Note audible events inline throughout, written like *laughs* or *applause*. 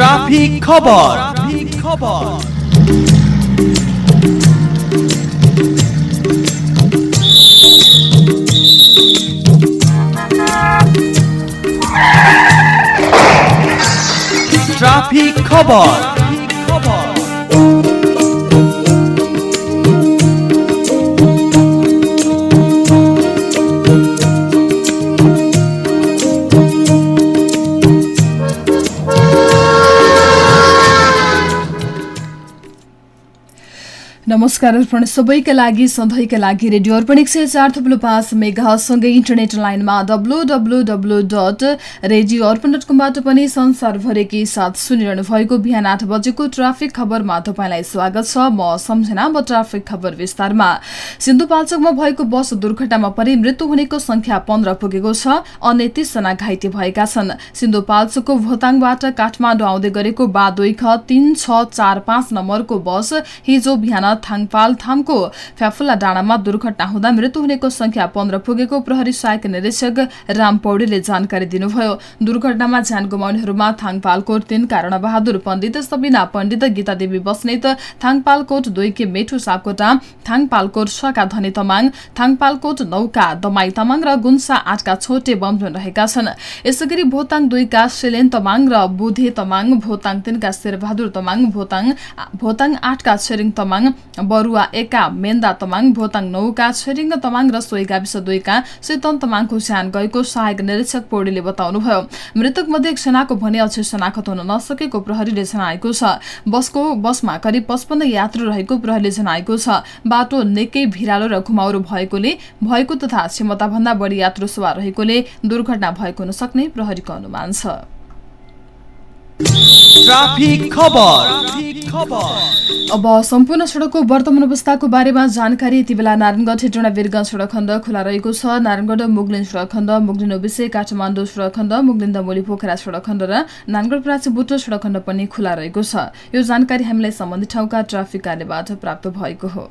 Traffic खबर खबर traffic खबर नमस्कार अर्पण सबैका लागि सधैँका लागि रेडियो अर्पण एक सय चार थुप्लो पाँच मेगासँगै इन्टरनेट लाइनमा W W W dot radio Arpan dot कमबाट पनि संसारभरिकै साथ सुनिरहनु भएको बिहान आठ बजेको ट्राफिक खबरमा तपाईँलाई स्वागत छ। म सम्झना अब ट्राफिक खबर विस्तारमा। सिन्धुपाल्चोकमा भएको बस दुर्घटनामा परि मृत्यु हुनेको संख्या पन्ध्र पुगेको छ। अन्य तीसजना घाइते भएका छन्। सिन्धुपाल्चोकको भोताङबाट काठमाडौँ आउँदै गरेको बा दुई ख तीन छ चार पाँच नम्बरको बस हिजो बिहान थाङपाल थामको फ्याफुल्ला डाँडामा दुर्घटना हुँदा मृत्यु हुनेको संख्या पन्ध्र पुगेको प्रहरी सहायक निरीक्षक राम पौडेलले जानकारी दिनुभयो। दुर्घटनामा ज्यान गुमाउनेहरूमा थाङपालकोट तीन कारण बहादुर पण्डित सबिना पण्डित गीता देवी बस्नेत थाङपालकोट दुईके मेठु सापकोटा थाङपालकोट छका धनी तमाङ थाङपालकोट नौका दमाई तामाङ र गुन्सा आठका छोटे बमजन रहेका छन्। यसै गरी भोताङ दुईका सेलेन तमाङ र बुधे तमाङ भोताङ तीनका शेरबहादुर तमाङ भोताङ भोताङ आठका छेरिङ तमाङ बरुवा एका मेन्दा तमाङ भोताङ नौका छेरिङ तमाङ र सोही गाविस दुईका शीतन तमाङको स्यान गएको सहायक निरीक्षक पौडेले बताउनुभयो। मृतक मध्ये एकजनाको भने अझै शनाखत हुन नसकेको प्रहरीले जनाएको छ। बसको बसमा करिब पचपन्न यात्रु रहेको प्रहरीले जनाएको छ। बाटो निकै भिरालो र घुमाउरो भएकोले भएको तथा क्षमताभन्दा बढी यात्रु सवार रहेकोले दुर्घटना भएको हुन सक्ने प्रहरीको अनुमान छ। ट्राफिक खबर। खबर। अब सम्पूर्ण सड़कको वर्तमान अवस्थाको बारेमा जानकारी यति बेला नारायणगढ हेटौँडा वीरगंज सड़क खण्ड खुला रहेको छ। नारायणगढ मुगलिन सड़क खण्ड मुगलिन ओबिसे काठमाडौँ सड़क खण्ड मुगलिन दमोली पोखरा सड़क खण्ड र नारायणगढ प्राची बुटो सड़क खण्ड पनि खुला रहेको छ। यो जानकारी हामीलाई सम्बन्धित ठाउँका ट्राफिक कार्यबाट प्राप्त भएको हो।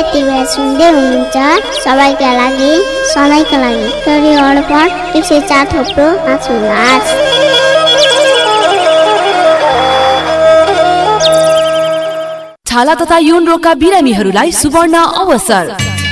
यति बेला सुन्दै हुनुहुन्छ सबैका लागि सधैँका लागि रेडियो अर्पण एक सय चार थोप्रो पाँच आठ छाला तथा यौन रोगका बिरामीहरूलाई सुवर्ण अवसर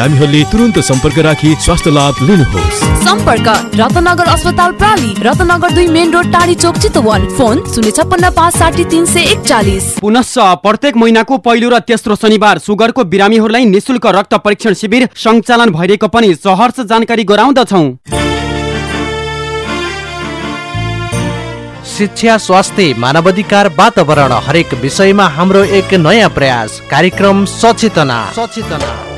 बिरामीहरूले तुरन्त सम्पर्क राखी स्वास्थ्य लाभ लिनुहोस्। सम्पर्क रत्नगर अस्पताल प्राली रत्नगर दुई मेन रोड टाढी चोक चितवन। फोन शून्य छप्पन्न पाँच साठी तिन सय एकचालिस। पुनश्च प्रत्येक महिनाको पहिलो र तेस्रो शनिबार सुगरको बिरामीहरूलाई निशुल्क रक्त परीक्षण शिविर सञ्चालन भइरहेको पनि सहर्ष जानकारी गराउँदछौ। शिक्षा स्वास्थ्य मानवाधिकार वातावरण हरेक विषयमा हाम्रो एक नयाँ प्रयास कार्यक्रम सचेतना। सचेतना।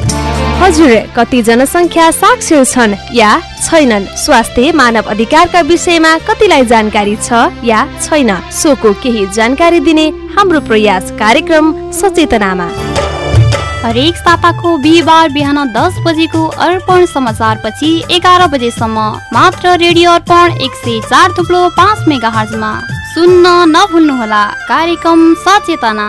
हजुर कति जनसङ्ख्या साक्षर छन् या छैनन्? स्वास्थ्य मानव अधिकारका विषयमा कतिलाई जानकारी छ या छैन? सोको केही जानकारी दिने हाम्रो प्रयास कार्यक्रम सचेतनामा। हरेक साताको बिहिबार बिहान दस बजेको अर्पण समाचार पछि एघार बजेसम्म मात्र रेडियो अर्पण एक सय चार थुप्लो पाँच मेगा हर्जमा सुन्न नभुल्नुहोला। कार्यक्रम सचेतना।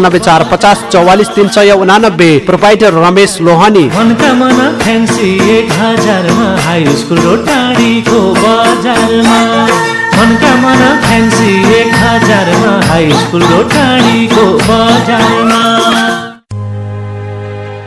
अन्ठानब्बे चार पचास चौवालिस तिन सय उनानब्बे। Proprietor Ramesh Lohani. High school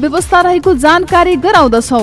व्यवस्था रहेको जानकारी गराउँदछौ।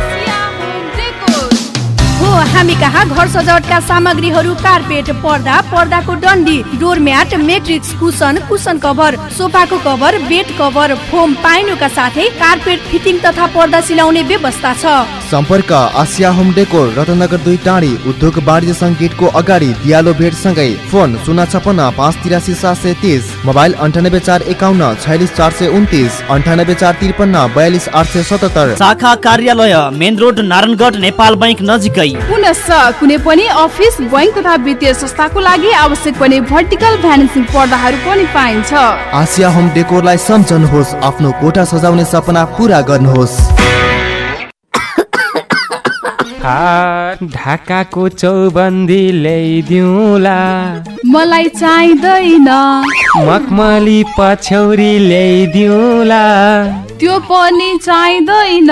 हो हामी कहाँ घर सजावटका सामग्रीहरू कार्पेट पर्दा पर्दाको डन्डी doormat mattress cushion cushion cover सोफाको cover bed cover foam पाइनुका साथै कार्पेट फिटिङ तथा पर्दा सिलाउने व्यवस्था छ। सम्पर्क आसिया होम डेकोर रत्नगर दुई टाढी उद्योग वाणिज्य सङ्गीतको अगाडि दियालो भेटसँगै फोन शून्य छपन्न पाँच तिरासी सात सय तिस मोबाइल अन्ठानब्बे चार एकाउन्न छयालिस चार सय उन्तिस अन्ठानब्बे चार त्रिपन्न बयालिस आठ सय सतहत्तर। शाखा कार्यालय main road Narayangarh Nepal bank नजिकै। पुनश्च कुनै पनि अफिस बैङ्क तथा वित्तीय संस्थाको लागि आवश्यक पर्ने भर्टिकल भ्यानिसिङ पर्दाहरू पनि पाइन्छ। आसिया होम डेकोरलाई सम्झनुहोस् आफ्नो कोठा सजाउने सपना पुरा गर्नुहोस्। ढाकाको चौबन्दी ल्याइदिउला। मलाई चाहिँदैन। मखमली पछौरी ल्याइदिउला। त्यो पनि चाहिँदैन।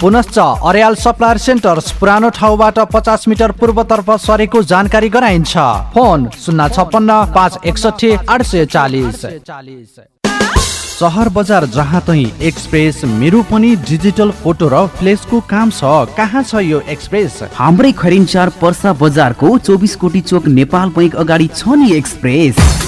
पुनश्च अर्याल सप्लायर सेन्टर्स पुरानो ठाउँबाट पचास मिटर पूर्वतर्फ सरेको जानकारी गराइन्छ। फोन शून्य छप्पन्न पाँच एकसठी आठ सय चालिस। सहर बजार जहाँ तै एक्सप्रेस मेरो पनि डिजिटल फोटो र फ्लेसको काम छ। कहाँ छ यो एक्सप्रेस? हाम्रै खरिन्चार पर्सा बजारको चौबिस कोटी चोक नेपाल बैङ्क अगाडि छ नि एक्सप्रेस।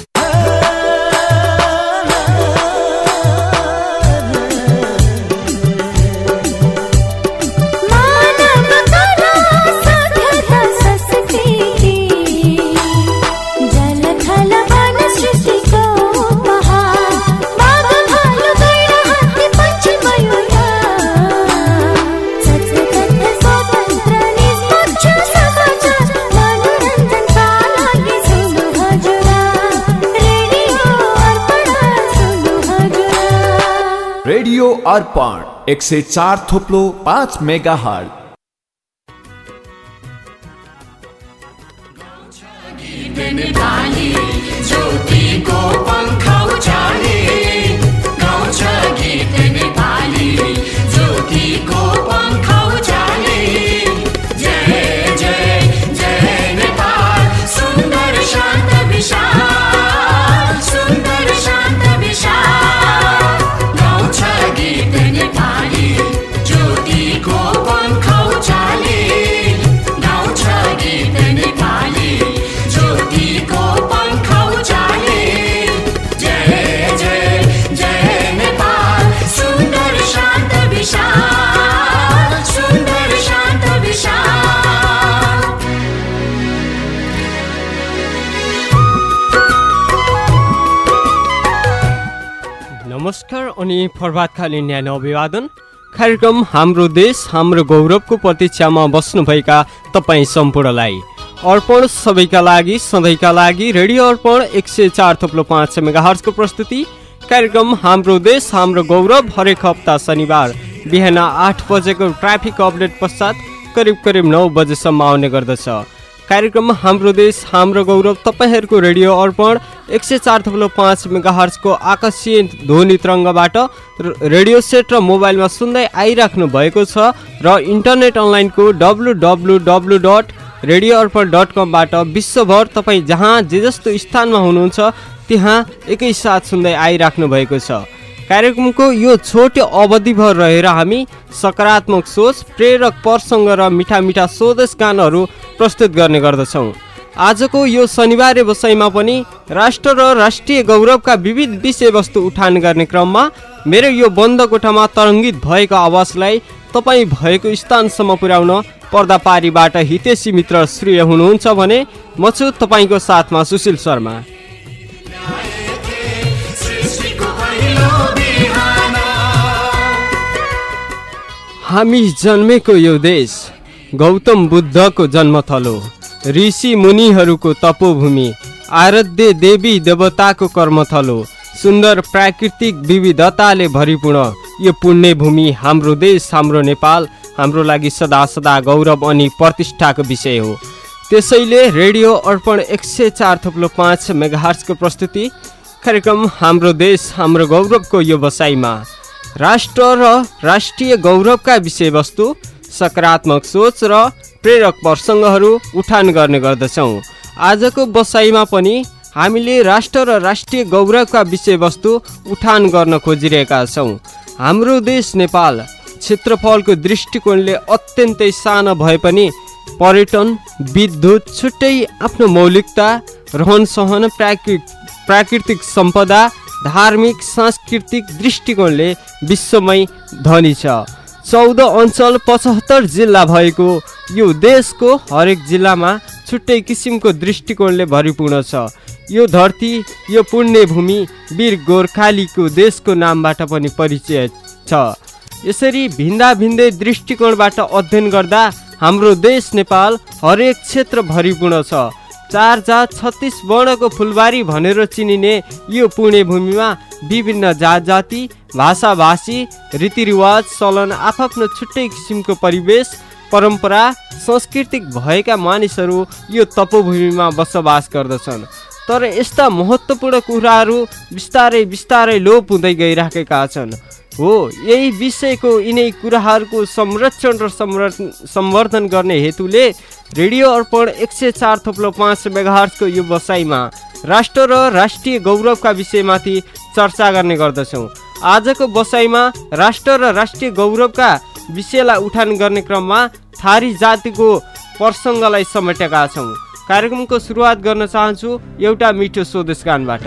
रेडियो अर्पण एक सय चार थोप्लो पाँच मेगा हट अनि प्रभातकालीन न्यानो अभिवादन कार्यक्रम हाम्रो देश हाम्रो गौरवको प्रतीक्षामा बस्नुभएका तपाईँ सम्पूर्णलाई। अर्पण सबैका लागि सधैँका लागि रेडियो अर्पण एक सय चार थप्लो पाँच मेगाहर्सको प्रस्तुति। कार्यक्रम हाम्रो देश हाम्रो गौरव हरेक हप्ता शनिबार बिहान आठ बजेको ट्राफिक अपडेट पश्चात करिब करिब नौ बजेसम्म आउने गर्दछ। कार्यक्रम हाम्रो देश हाम्रो गौरव तपाईँहरूको रेडियो अर्पण एक सय चार थप्लो पाँच मेगाहर्सको आकाशीय ध्वनि तरङ्गबाट रेडियो सेट र मोबाइलमा सुन्दै आइराख्नु भएको छ र इन्टरनेट अनलाइनको W W W dot radio Arpan dot कमबाट विश्वभर तपाईँ जहाँ जे जस्तो स्थानमा हुनुहुन्छ त्यहाँ एकैसाथ सुन्दै आइराख्नु भएको छ। कार्यक्रमको यो छोटो अवधिभर रहेर हामी सकारात्मक सोच प्रेरक प्रसङ्ग र मिठा मिठा स्वदेश गानहरू प्रस्तुत गर्ने गर्दछौँ। आजको यो शनिबारे बसाइमा पनि राष्ट्र र राष्ट्रिय गौरवका विविध विषयवस्तु उठान गर्ने क्रममा मेरो यो बन्द कोठामा तरङ्गित भएको आवाजलाई तपाईँ भएको स्थानसम्म पुर्याउन पर्दापारीबाट हितेशी मित्र श्रेय हुनुहुन्छ भने म छु तपाईँको साथमा सुशील शर्मा। हामी जन्मेको यो देश गौतम बुद्धको जन्मथलो। ऋषि मुनिहरूको तपोभूमि आराध्य देवी देवताको कर्मथलो सुन्दर प्राकृतिक विविधताले भरिपूर्ण यो पुण्य भूमि हाम्रो देश हाम्रो नेपाल हाम्रो लागि सदा सदा गौरव अनि प्रतिष्ठाको विषय हो। त्यसैले रेडियो अर्पण एक सय चार थप्लो पाँच मेगाहर्सको प्रस्तुति कार्यक्रम हाम्रो देश हाम्रो गौरवको यो बसाइमा राष्ट्र र राष्ट्रिय गौरवका विषयवस्तु सकारात्मक सोच र प्रेरक प्रसङ्गहरू उठान गर्ने गर्दछौँ। आजको बसाइमा पनि हामीले राष्ट्र र राष्ट्रिय गौरवका विषयवस्तु उठान गर्न खोजिरहेका छौँ। हाम्रो देश नेपाल क्षेत्रफलको दृष्टिकोणले अत्यन्तै सानो भए पनि पर्यटन विद्युत छुट्टै आफ्नो मौलिकता रहन सहन प्राकृ प्राकृतिक सम्पदा धार्मिक सांस्कृतिक दृष्टिकोणले विश्वमै धनी छ। चौध अञ्चल पचहत्तर जिल्ला भएको यो देशको हरेक जिल्लामा छुट्टै किसिमको दृष्टिकोणले भरिपूर्ण छ। यो धरती यो पुण्य भूमि वीर गोर्खालीको देशको नामबाट पनि परिचय छ। यसरी भिन्दा भिन्दै दृष्टिकोणबाट अध्ययन गर्दा हाम्रो देश नेपाल हरेक क्षेत्र भरिपूर्ण छ। चार जात छत्तिस वर्णको फुलबारी भनेर चिनिने यो पुण्यभूमिमा विभिन्न जात जाति भाषा भाषी रीतिरिवाज चलन आफ्नो छुट्टै किसिमको परिवेश परम्परा सांस्कृतिक भएका मानिसहरू यो तपोभूमिमा बसोबास गर्दछन्। तर यस्ता महत्त्वपूर्ण कुराहरू बिस्तारै बिस्तारै लोप हुँदै गइराखेका छन्। हो यही विषयको यिनै कुराहरूको संरक्षण र संवर्धन गर्ने हेतुले रेडियो अर्पण एक सय चार थप्लो पाँच मेगाहर्सको यो बसाइमा राष्ट्र र राष्ट्रिय गौरवका विषयमाथि चर्चा गर्ने गर्दछौँ। आजको बसाइमा राष्ट्र र राष्ट्रिय गौरवका विषयलाई उठान गर्ने क्रममा थारी जातिको प्रसङ्गलाई समेटेका छौँ। कार्यक्रमको सुरुवात गर्न चाहन्छु एउटा मिठो स्वदेश गानबाट।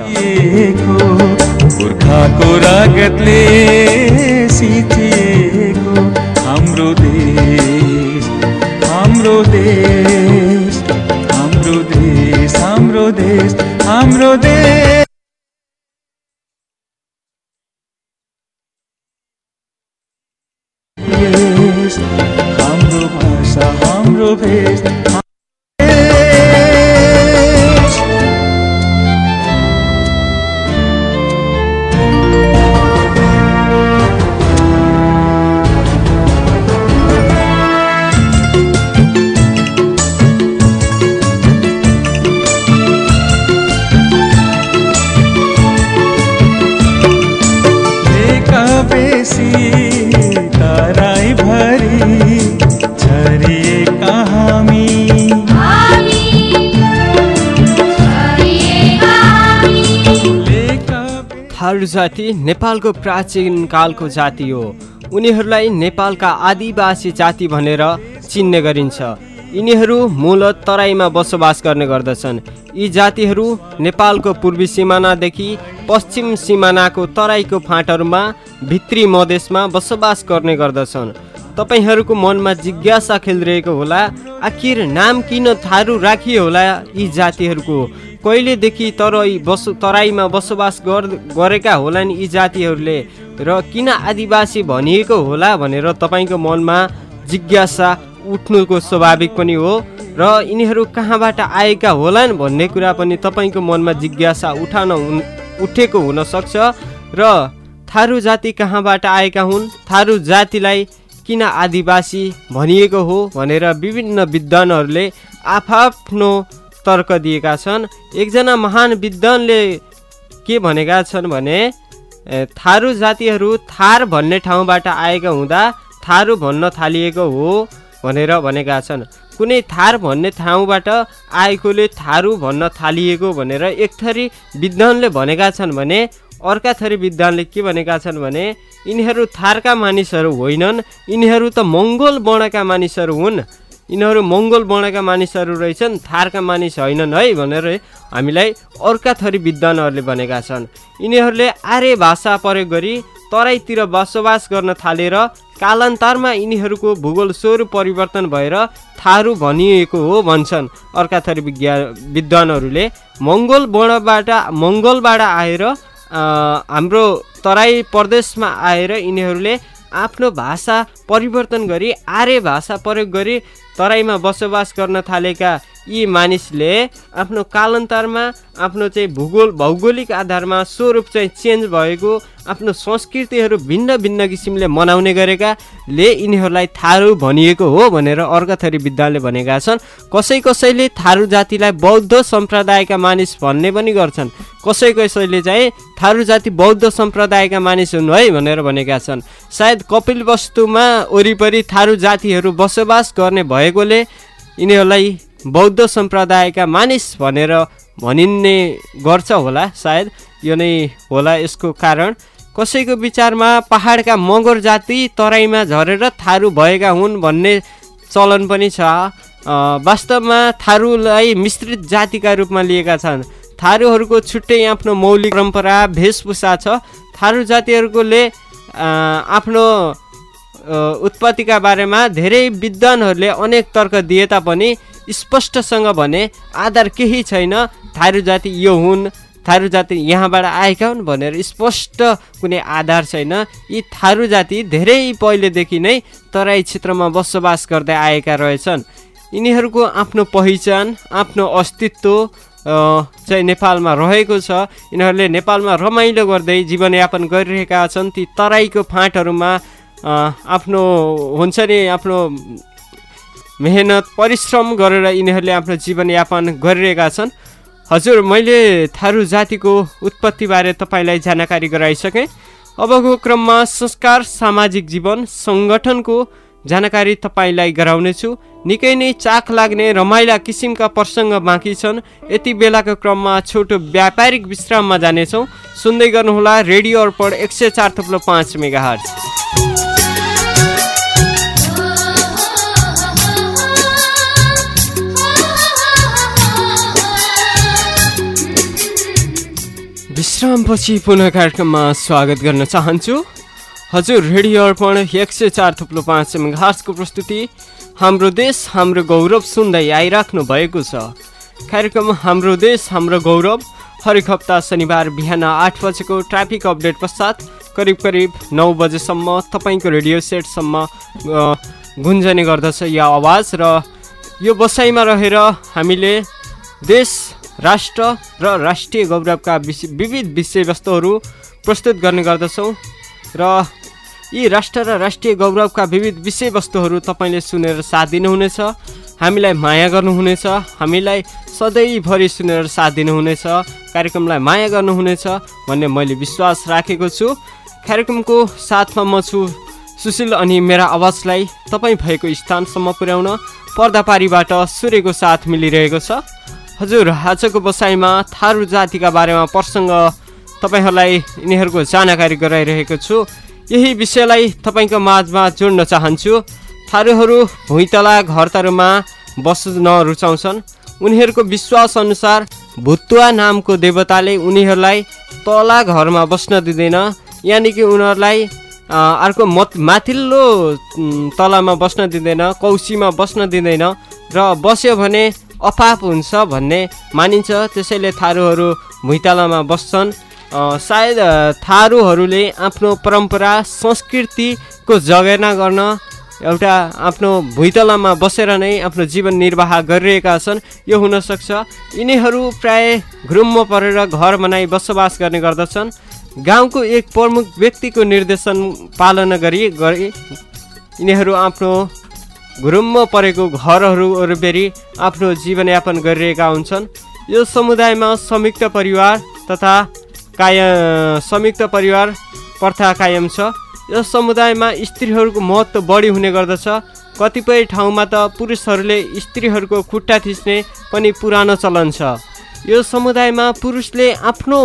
हाम्रो देश हाम्रो देश हाम्रो देश हाम्रो देश हाम्रो देश, हाम्रो भाषा हाम्रो भेष जाति नेपालको प्राचीन कालको जाति हो। उनीहरूलाई नेपालका आदिवासी जाति भनेर चिन्ने गरिन्छ। यिनीहरू मूलत तराईमा बसोबास गर्ने गर्दछन्। यी जातिहरू नेपालको पूर्वी सिमानादेखि पश्चिम सिमानाको तराईको फाँटहरूमा भित्री मधेसमा बसोबास गर्ने गर्दछन्। तपाईँहरूको मनमा जिज्ञासा खेलिरहेको होला आखिर नाम किन थारू राखियो होला यी जातिहरूको? कहिलेदेखि तराई बसो तराईमा बसोबास गर गरेका होलान् यी जातिहरूले? र किन आदिवासी भनिएको होला भनेर तपाईँको मनमा जिज्ञासा उठ्नुको स्वाभाविक पनि हो। र यिनीहरू कहाँबाट आएका होलान् भन्ने कुरा पनि तपाईँको मनमा जिज्ञासा उठाउन हुन उठेको हुनसक्छ र थारू जाति कहाँबाट आएका हुन्? थारू जातिलाई किन आदिवासी भनिएको हो? भनेर विभिन्न विद्वानहरूले आफआफ्नो तर्क दिएका छन्। एकजना महान विद्वानले के भनेका छन् भने थारू जातिहरू थार भन्ने ठाउँबाट आएका हुँदा थारू भन्न थालिएको हो भनेर भनेका छन्। कुनै थार भन्ने ठाउँबाट आएकोले थारू भन्न थालिएको भनेर एक थरी विद्वानले भनेका छन् भने अर्का थरी विद्वानले के भनेका छन् भने यिनीहरू थारका मानिसहरू होइनन्। यिनीहरू त मङ्गोल वर्णका मानिसहरू हुन्। यिनीहरू मङ्गोल वर्णका मानिसहरू रहेछन् थारका मानिस होइनन् है भनेर हामीलाई अर्का थरी विद्वानहरूले भनेका छन्। यिनीहरूले आर्य भाषा प्रयोग गरी तराईतिर बसोबास गर्न थालेर कालान्तरमा यिनीहरूको भूगोल स्वरूप परिवर्तन भएर थारू भनिएको हो भन्छन्। अर्का थरी विज्ञा विद्वानहरूले मङ्गोल वर्णबाट मङ्गोलबाट आएर हाम्रो तराई प्रदेशमा आएर यिनीहरूले आफ्नो भाषा परिवर्तन गरी आर्य भाषा प्रयोग गरी तराईमा बसोबास गर्न थालेका यी मानिसले आफ्नो कालान्तरमा आफ्नो चाहिँ भूगोल भौगोलिक आधारमा स्वरूप चाहिँ चेन्ज भएको आफ्नो संस्कृतिहरू भिन्न भिन्न किसिमले मनाउने गरेकाले यिनीहरूलाई थारू भनिएको हो भनेर अर्का थरी विद्वानले भनेका छन्। कसै कसैले थारू जातिलाई बौद्ध सम्प्रदायका मानिस भन्ने पनि गर्छन्। कसै कसैले चाहिँ थारू जाति बौद्ध सम्प्रदायका मानिस हुन् है भनेर भनेका छन्। सायद कपिल वस्तुमा वरिपरि थारू जातिहरू बसोबास गर्ने भएकोले यिनीहरूलाई बौद्ध सम्प्रदायका मानिस भनेर भनिने गर्छ होला सायद। यो नै होला यसको कारण। कसैको विचारमा पहाडका मगर जाति तराईमा झरेर थारू भएका हुन् भन्ने चलन पनि छ। वास्तवमा थारूलाई मिश्रित जातिका रूपमा लिएका छन्। थारूहरूको छुट्टै आफ्नो मौलिक परम्परा वेशभूषा छ। थारू जातिहरूकोले आफ्नो उत्पत्तिका बारेमा धेरै विद्वानहरूले अनेक तर्क दिए तापनि स्पष्टसँग भने आधार केही छैन थारू जाति यो हुन् थारू जाति यहाँबाट आएका हुन् भनेर स्पष्ट कुनै आधार छैन। यी थारू जाति धेरै पहिलेदेखि नै तराई क्षेत्रमा बसोबास गर्दै आएका रहेछन्। यिनीहरूको आफ्नो पहिचान आफ्नो अस्तित्व चाहिँ नेपालमा रहेको छ। यिनीहरूले नेपालमा रमाइलो गर्दै जीवनयापन गरिरहेका छन्। ती तराईको फाँटहरूमा आफ्नो हुन्छ नि आफ्नो मेहनत परिश्रम गरेर यिनीहरूले आफ्नो जीवनयापन गरिरहेका छन्। हजुर मैले थारू जातिको उत्पत्तिबारे तपाईँलाई जानकारी गराइसकेँ। अबको क्रममा संस्कार सामाजिक जीवन सङ्गठनको जानकारी तपाईँलाई गराउनेछु। निकै नै चाख लाग्ने रमाइला किसिमका प्रसङ्ग बाँकी छन्। यति बेलाको क्रममा छोटो व्यापारिक विश्राममा जानेछौँ। सुन्दै गर्नुहोला रेडियो अर्पण एक सय चार थप्लो पाँच मेगा विश्रामपछि पुनः कार्यक्रममा स्वागत गर्न चाहन्छु। हजुर रेडियो अर्पण एक सय चार थुप्लो पाँच घाँसको प्रस्तुति। हाम्रो देश हाम्रो गौरव सुन्दै आइराख्नु भएको छ। कार्यक्रम हाम्रो देश हाम्रो गौरव। हरेक हप्ता शनिबार बिहान आठ बजेको ट्राफिक अपडेट पश्चात करिब करिब नौ बजेसम्म तपाईँको रेडियो सेटसम्म गुन्जने गर्दछ यो आवाज र यो बसाइमा रहेर हामीले देश राष्ट्र र राष्ट्रिय गौरवका विषय विविध विषयवस्तुहरू प्रस्तुत गर्ने गर्दछौँ। र यी राष्ट्र र राष्ट्रिय गौरवका विविध विषयवस्तुहरू तपाईँले सुनेर साथ दिनुहुनेछ। हामीलाई माया गर्नुहुनेछ। हामीलाई सधैँभरि सुनेर साथ दिनुहुनेछ। कार्यक्रमलाई माया गर्नुहुनेछ भन्ने मैले विश्वास राखेको छु। कार्यक्रमको साथमा म छु सुशील अनि मेरा आवाजलाई तपाईँ भएको स्थानसम्म पुर्याउन पर्दापारीबाट सूर्यको साथ मिलिरहेको छ। हजुर आजको बसाइमा थारू जातिका बारेमा प्रसङ्ग तपाईँहरूलाई यिनीहरूको जानकारी गराइरहेको छु। यही विषयलाई तपाईँको माझमा जोड्न चाहन्छु। थारूहरू भुइँतला घरतरुमा बस्न रुचाउँछन् उनीहरूको विश्वासअनुसार भुतुवा नामको देवताले उनीहरूलाई तला घरमा बस्न दिँदैन। यानि कि उनीहरूलाई अर्को मत माथिल्लो तलामा बस्न दिँदैन कौसीमा बस्न दिँदैन र बस्यो भने अपाप हुन्छ भन्ने मानिन्छ। त्यसैले थारूहरू भुइँतलामा बस्छन्। सायद थारूहरूले आफ्नो परम्परा संस्कृतिको जगेर्ना गर्न एउटा आफ्नो भुइँतलामा बसेर नै आफ्नो जीवन निर्वाह गरिरहेका छन्। यो हुनसक्छ। यिनीहरू प्राय घुरुम्म परेर घर बनाई बसोबास गर्ने गर्दछन्। गाउँको एक प्रमुख व्यक्तिको निर्देशन पालना गरी गरी यिनीहरू आफ्नो घुरुम्म परेको घरहरू वरिपरि आफ्नो जीवनयापन गरिरहेका हुन्छन्। यो समुदायमा संयुक्त परिवार तथा काय संयुक्त परिवार प्रथा कायम छ। यस समुदायमा स्त्रीहरूको महत्त्व बढी हुने गर्दछ। कतिपय ठाउँमा त पुरुषहरूले स्त्रीहरूको खुट्टा थिच्ने पनि पुरानो चलन छ। यो समुदायमा पुरुषले आफ्नो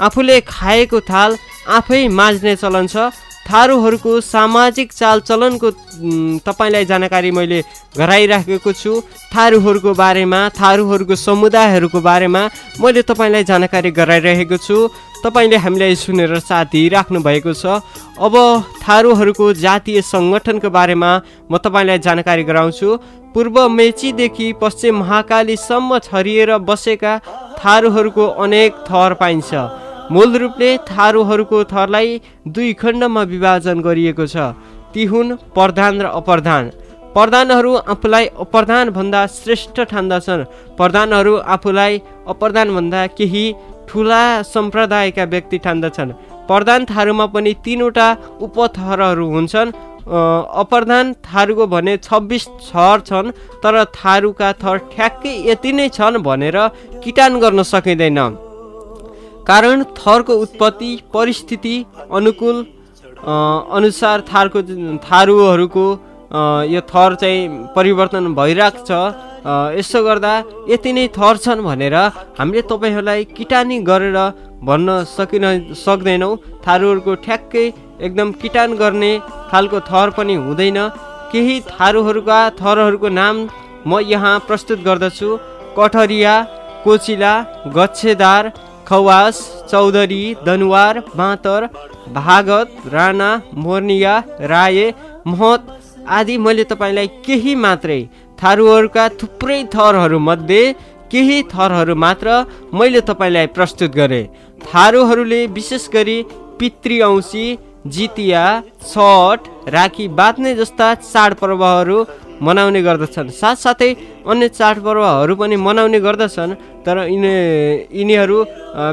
आफूले खाएको थाल आफै माझ्ने चलन छ। थारूहरूको सामाजिक चालचलनको तपाईँलाई जानकारी मैले गराइराखेको छु। थारूहरूको बारेमा थारूहरूको समुदायहरूको बारेमा मैले तपाईँलाई जानकारी गराइरहेको छु। तपाईँले हामीलाई सुनेर साथ दिइराख्नु भएको छ। अब थारूहरूको जातीय सङ्गठनको बारेमा म तपाईँलाई जानकारी गराउँछु। पूर्व मेचीदेखि पश्चिम महाकालीसम्म छरिएर बसेका थारूहरूको अनेक थर पाइन्छ। मूल रूपले थारूहरूको थरलाई दुई खण्डमा विभाजन गरिएको छ। ती हुन् प्रधान र अप्रधान। प्रधानहरू आफूलाई अप्रधानभन्दा श्रेष्ठ ठान्दछन्। प्रधानहरू आफूलाई अप्रधानभन्दा केही ठुला सम्प्रदायका व्यक्ति ठान्दछन्। प्रधान थारूमा पनि तिनवटा उपथरहरू हुन्छन्। अप्रधान थारूको भने छब्बिस थर छन् तर थारूका थर ठ्याक्कै यति नै छन् भनेर किटान गर्न सकिँदैन। कारण थरको उत्पत्ति परिस्थिति अनुकूल अनुसार थारको थारूहरूको यो थर चाहिँ परिवर्तन भइरहेको छ। यसो गर्दा यति नै थर छन् भनेर हामीले तपाईँहरूलाई किटानी गरेर भन्न सकिन सक्दैनौँ। थारूहरूको ठ्याक्कै एकदम किटान गर्ने खालको थर पनि हुँदैन। केही थारूहरूका थरहरूको नाम म यहाँ प्रस्तुत गर्दछु। कठरिया कोचिला गच्छेदार खवास चौधरी दनुवार बाँतर भागत राणा मोर्निया राये महत आदि मैले तपाईँलाई केही मात्रै थारूहरूका थुप्रै थरहरूमध्ये केही थरहरू मात्र मैले तपाईँलाई प्रस्तुत गरेँ। थारूहरूले विशेष गरी पितृ औँसी जितिया छठ राखी बाँध्ने जस्ता चाडपर्वहरू मनाउने गर्दछन्। साथसाथै अन्य चाडपर्वहरू पनि मनाउने गर्दछन् तर यिनी यिनीहरू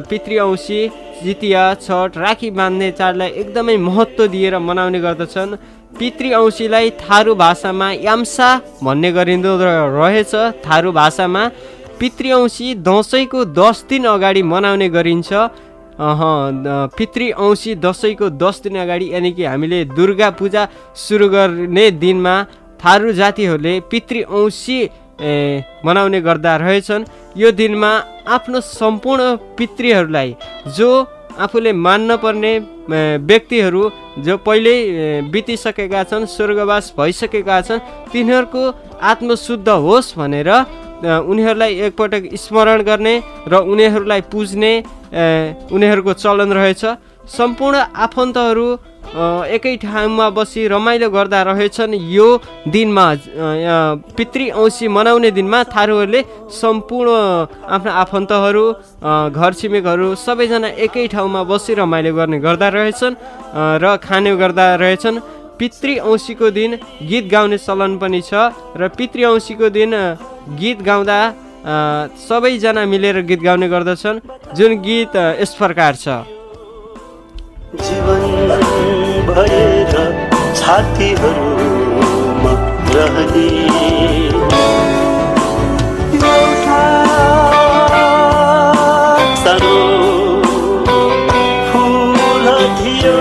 पितृ औँसी जितिया छठ राखी बाँध्ने चाडलाई एकदमै महत्त्व दिएर मनाउने गर्दछन्। पितृ औँसीलाई थारू भाषामा याम्सा भन्ने गरिँदो रहेछ। थारू भाषामा पितृ औँसी दसैँको दस दिन अगाडि मनाउने गरिन्छ। पितृ औँसी दसैँको दस दिन अगाडि यानि कि हामीले दुर्गा पूजा सुरु गर्ने दिनमा थारू जातिहरूले पितृ औँसी मनाउने गर्दा रहेछन्। यो दिनमा आफ्नो सम्पूर्ण पितृहरूलाई जो आफूले मान्न पर्ने ए, व्यक्तिहरू जो पहिल्यै बितिसकेका छन् स्वर्गवास भइसकेका छन् तिनीहरूको आत्मशुद्ध होस् भनेर उनीहरूलाई एकपटक स्मरण गर्ने र उनीहरूलाई पुज्ने उनीहरूको चलन रहेछ। सम्पूर्ण आफन्तहरू एकै ठाउँमा बसी रमाइलो गर्दा रहेछन् यो दिनमा पितृ औँसी मनाउने दिनमा थारूहरूले सम्पूर्ण आफ्ना आफन्तहरू घर छिमेकहरू सबैजना एकै ठाउँमा बसी रमाइलो गर्ने गर्दा रहेछन् र खाने गर्दा रहेछन्। पितृ औँसीको दिन गीत गाउने चलन पनि छ र पितृ औँसीको दिन गीत गाउँदा सबैजना मिलेर गीत गाउने गर्दछन्। जुन गीत यस प्रकार छ। जीवन भएर छातीहरूमा रहने सानो फुल थियो।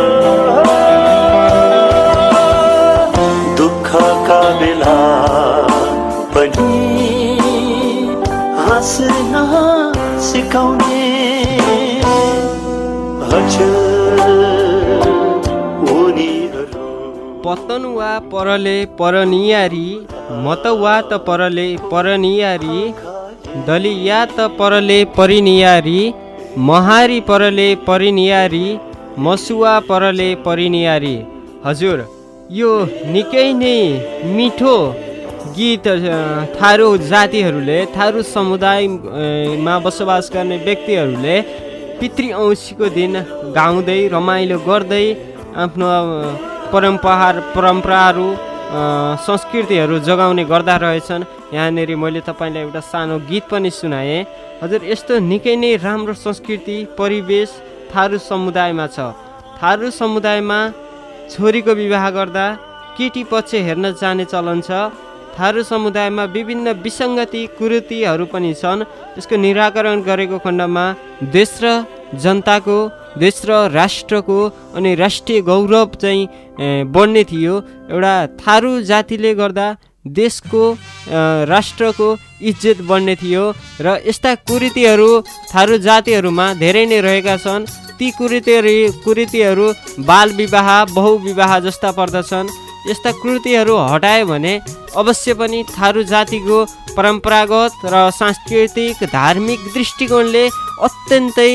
दुःखका बेला पनि हाँस्न सिकाउने। हजुर। पतन वा परले परनियारी मत वा त परले परनियारी दलिया त परले परिनियारी महारी परले परिनियारी मसुवा परले परिनियारी। हजुर यो निकै नै मिठो गीत थारू जातिहरूले थारू समुदायमा बसोबास गर्ने व्यक्तिहरूले पितृ औँसीको दिन गाउँदै रमाइलो गर्दै आफ्नो परम्परा परम्पराहरू संस्कृतिहरू जोगाउने गर्दा रहेछन्। यहाँनिर मैले तपाईँलाई एउटा सानो गीत पनि सुनाएँ। हजुर यस्तो निकै नै राम्रो संस्कृति परिवेश थारू समुदायमा छ। थारू समुदायमा छोरीको विवाह गर्दा केटी पक्ष हेर्न जाने चलन छ। थारू समुदायमा विभिन्न विसङ्गति कुरीतिहरू पनि छन्। यसको निराकरण गरेको खण्डमा देश र जनताको देश र राष्ट्रको अनि राष्ट्रिय गौरव चाहिँ बढ्ने थियो। एउटा थारू जातिले गर्दा देशको राष्ट्रको इज्जत बढ्ने थियो र यस्ता कुरीतिहरू थारू जातिहरूमा धेरै नै रहेका छन्। ती कुरीतिहरू कुरीतिहरू बाल विवाह बहुविवाह जस्ता पर्दछन्। यस्ता कृतिहरू हटायो भने अवश्य पनि थारू जातिको परम्परागत र सांस्कृतिक धार्मिक दृष्टिकोणले अत्यन्तै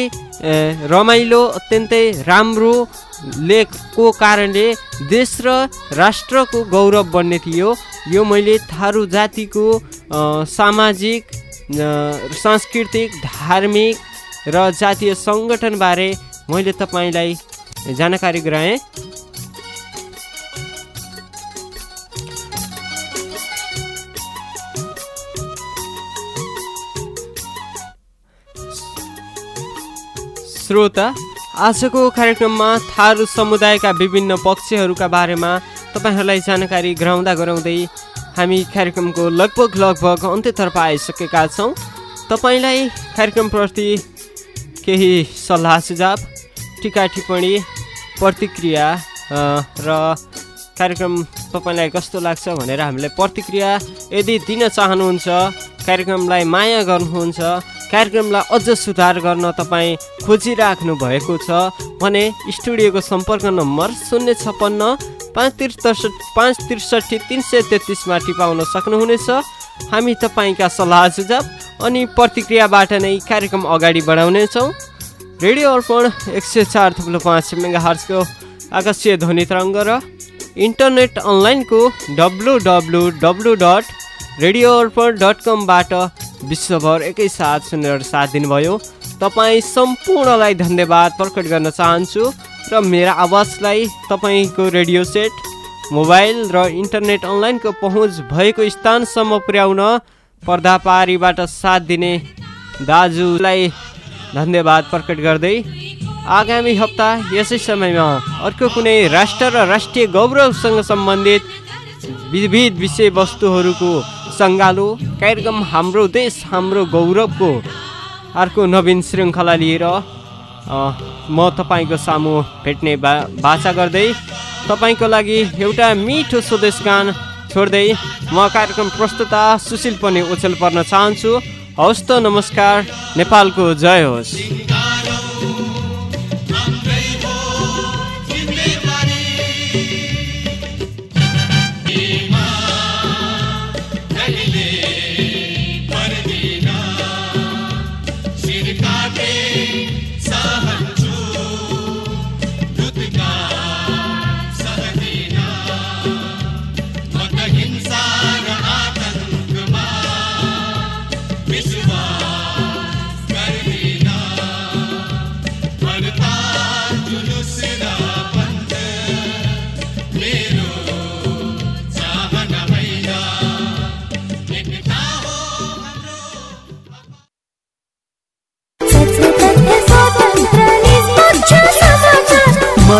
रमाइलो अत्यन्तै राम्रो लेखको कारणले देश र राष्ट्रको गौरव बढ्ने थियो। यो मैले थारू जातिको सामाजिक सांस्कृतिक धार्मिक र जातीय सङ्गठनबारे मैले तपाईँलाई जानकारी गराएँ। श्रोता आजको कार्यक्रममा थारू समुदायका विभिन्न पक्षहरूका बारेमा तपाईँहरूलाई जानकारी गराउँदा गराउँदै हामी कार्यक्रमको लगभग लगभग अन्त्यतर्फ आइसकेका छौँ। तपाईँलाई कार्यक्रमप्रति केही सल्लाह सुझाव टिका टिप्पणी प्रतिक्रिया र कार्यक्रम तपाईँलाई कस्तो लाग्छ भनेर हामीलाई प्रतिक्रिया यदि दिन चाहनुहुन्छ कार्यक्रमलाई माया गर्नुहुन्छ कार्यक्रमलाई अझ सुधार गर्न तपाईँ खोजिराख्नु भएको छ भने स्टुडियोको सम्पर्क नम्बर शून्य छप्पन्न पाँच त्रिसठ पाँच त्रिसठी तिन सय तेत्तिसमा टिपाउन सक्नुहुनेछ। हामी तपाईँका सल्लाह सुझाव अनि प्रतिक्रियाबाट नै कार्यक्रम अगाडि बढाउनेछौँ। रेडियो अर्पण एक सय चार थुप्रो पाँच मेगा हर्सको आकाशीय ध्वनि तरङ्ग र इन्टरनेट अनलाइनको W W W dot radio Arpan dot कमबाट विश्वभर एकैसाथ सुनेर साथ दिनुभयो। तपाईँ सम्पूर्णलाई धन्यवाद प्रकट गर्न चाहन्छु र मेरा आवाजलाई तपाईँको रेडियो सेट मोबाइल र इन्टरनेट अनलाइनको पहुँच भएको स्थानसम्म पुर्याउन पर्दापारीबाट साथ दिने दाजुलाई धन्यवाद प्रकट गर्दै आगामी हप्ता यसै समयमा अर्को कुनै राष्ट्र र राष्ट्रिय गौरवसँग सम्बन्धित विविध विषयवस्तुहरूको सङ्गालो कार्यक्रम हाम्रो देश हाम्रो गौरवको अर्को नवीन श्रृङ्खला लिएर म तपाईँको सामु भेट्ने बा बाचा गर्दै तपाईँको लागि एउटा मिठो स्वदेश गान छोड्दै म कार्यक्रम प्रस्तुता सुशील पनि ओछेल पर्न चाहन्छु। हवस् त नमस्कार नेपालको जय होस्।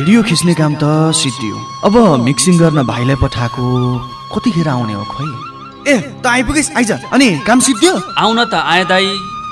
भिडियो खिच्ने काम त सिद्धियो अब मिक्सिङ गर्न भाइलाई पठाएको कतिखेर आउने हो खोइ ए त आइपुगेस् आइज। अनि काम सिद्धियो आउन त आए दाई।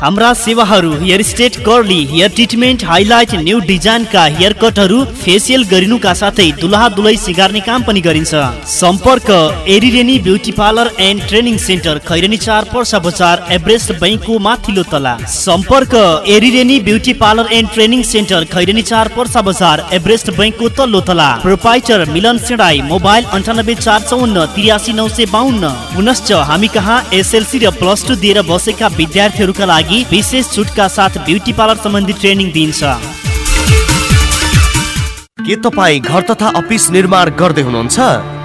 हाम्रा सेवाहरू hair straight curly hair treatment highlight new डिजाइनका hair कटहरू फेसियल गरिनुका साथै दुलहा दुलै सिगार्ने काम पनि गरिन्छ। सम्पर्क एरिरेनी beauty parlour and training centre Khairahani चार पर्सा बजार एभरेस्ट बैङ्कको माथिल्लो तला। सम्पर्क एरिरेनी beauty parlour and training centre Khairahani चार पर्सा बजार एभरेस्ट बैङ्कको तल्लो तला। प्रोपाइटर मिलन सेडाई मोबाइल अन्ठानब्बे चार चौन्न त्रियासी नौ सय बाहन्न पुनश्च हामी कहाँ एसएलसी र प्लस टू दिएर बसेका विद्यार्थीहरूका लागि विशेष छुटका साथ ब्युटी पार्लर सम्बन्धी ट्रेनिङ दिइन्छ। के तपाईँ घर तथा अफिस निर्माण गर्दै हुनुहुन्छ?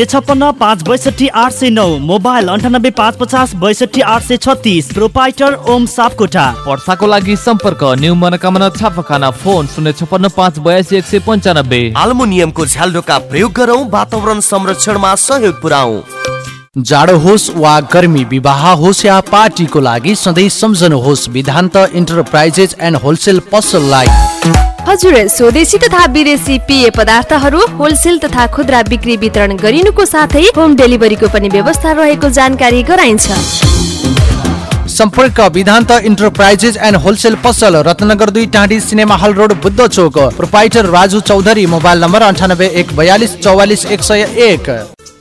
शून्य छप्पन्न पाँच बैसठी आठ सय नौ। मोबाइल अन्ठानब्बे पाँच पचास बैसठी आठ सय छत्तिस। प्रोपाइटर ओम सापकोटा। वर्षाको लागि सम्पर्क न्यू मनोकामना छापाखाना फोन शून्य छप्पन्न पाँच बयासी एक सय पन्चानब्बे। आल्मुनियमको झ्यालडोका प्रयोग गरौँ वातावरण संरक्षणमा सहयोग पुऱ्याउ। जाडो होस् वा गर्मी विवाह होस् या पार्टीको लागि सधैँ सम्झनुहोस् विधान्त इन्टरप्राइजेस एन्ड होलसेल पसललाई। हजुर स्वदेशी तथा विदेशी पेय पदार्थहरू होलसेल तथा खुद्रा बिक्री वितरण गरिनुको साथै होम डेलिभरीको पनि व्यवस्था रहेको जानकारी गराइन्छ। सम्पर्क विधान्त इन्टरप्राइजेस एन्ड होलसेल पसल रत्नगर दुई टाँडी cinema hall road Buddha Chowk. Proprietor Raju Chaudhary mobile number अन्ठानब्बे एक बयालिस चौवालिस एक सय एक।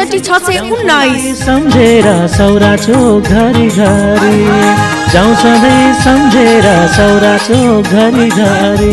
त्रिसठी छ सय उन्नाइस। सम्झेर सौरा छो घरि घरि। जाउँ सधैँ सम्झेर सौरा छो घरि घरि।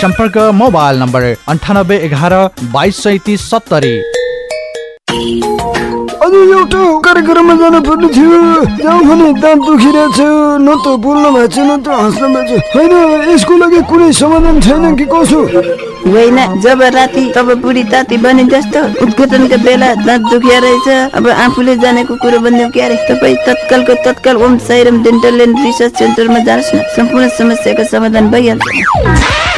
सम्पर्क मोबाइल नम्बर अन्ठानब्बे एघार बाइस सैतिस सत्तरी। अनि एउटा कार्यक्रममा जानु पर्ने थियो। जाउँ भने दाँत दुखिरहेछ न त बोल्न भएको छ न त हाँस्न भएको छ होइन यसको लागि कुनै समाधान छैन कि कसो? होइन जब राति तब बुढी ताती बने जस्तो उद्घाटनका बेला दाँत दुखिया रहेछ। अब आफूले जानेको कुरो बनियो क्यारे? तपाईँ तत्कालको तत्काल Om Sairam dental and research सेन्टरमा जानुहोस् न। सम्पूर्ण समस्याको समाधान भइहाल्छ।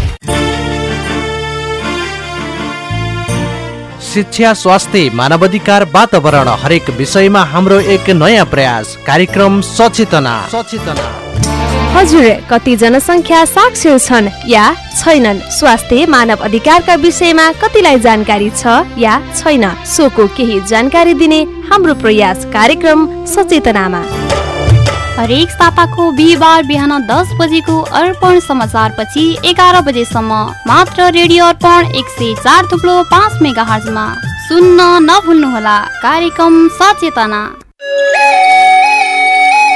शिक्षा स्वास्थ्य मानवाधिकार वातावरण हरेक विषयमा हाम्रो एक नयाँ प्रयास कार्यक्रम सचेतना। सचेतना। हजुर कति जनसङ्ख्या साक्षर छन् या छैनन्? स्वास्थ्य मानव अधिकारका विषयमा कतिलाई जानकारी छ या छैन? सोको केही जानकारी दिने हाम्रो प्रयास कार्यक्रम सचेतनामा। हरेक साताको बिहिबार बिहान दस बजेको अर्पण समाचार पछि एघार बजेसम्म मात्र रेडियो अर्पण एक सय चार थुप्लो पाँच मेगा हर्जमा सुन्न नभुल्नुहोला कार्यक्रम सचेतना।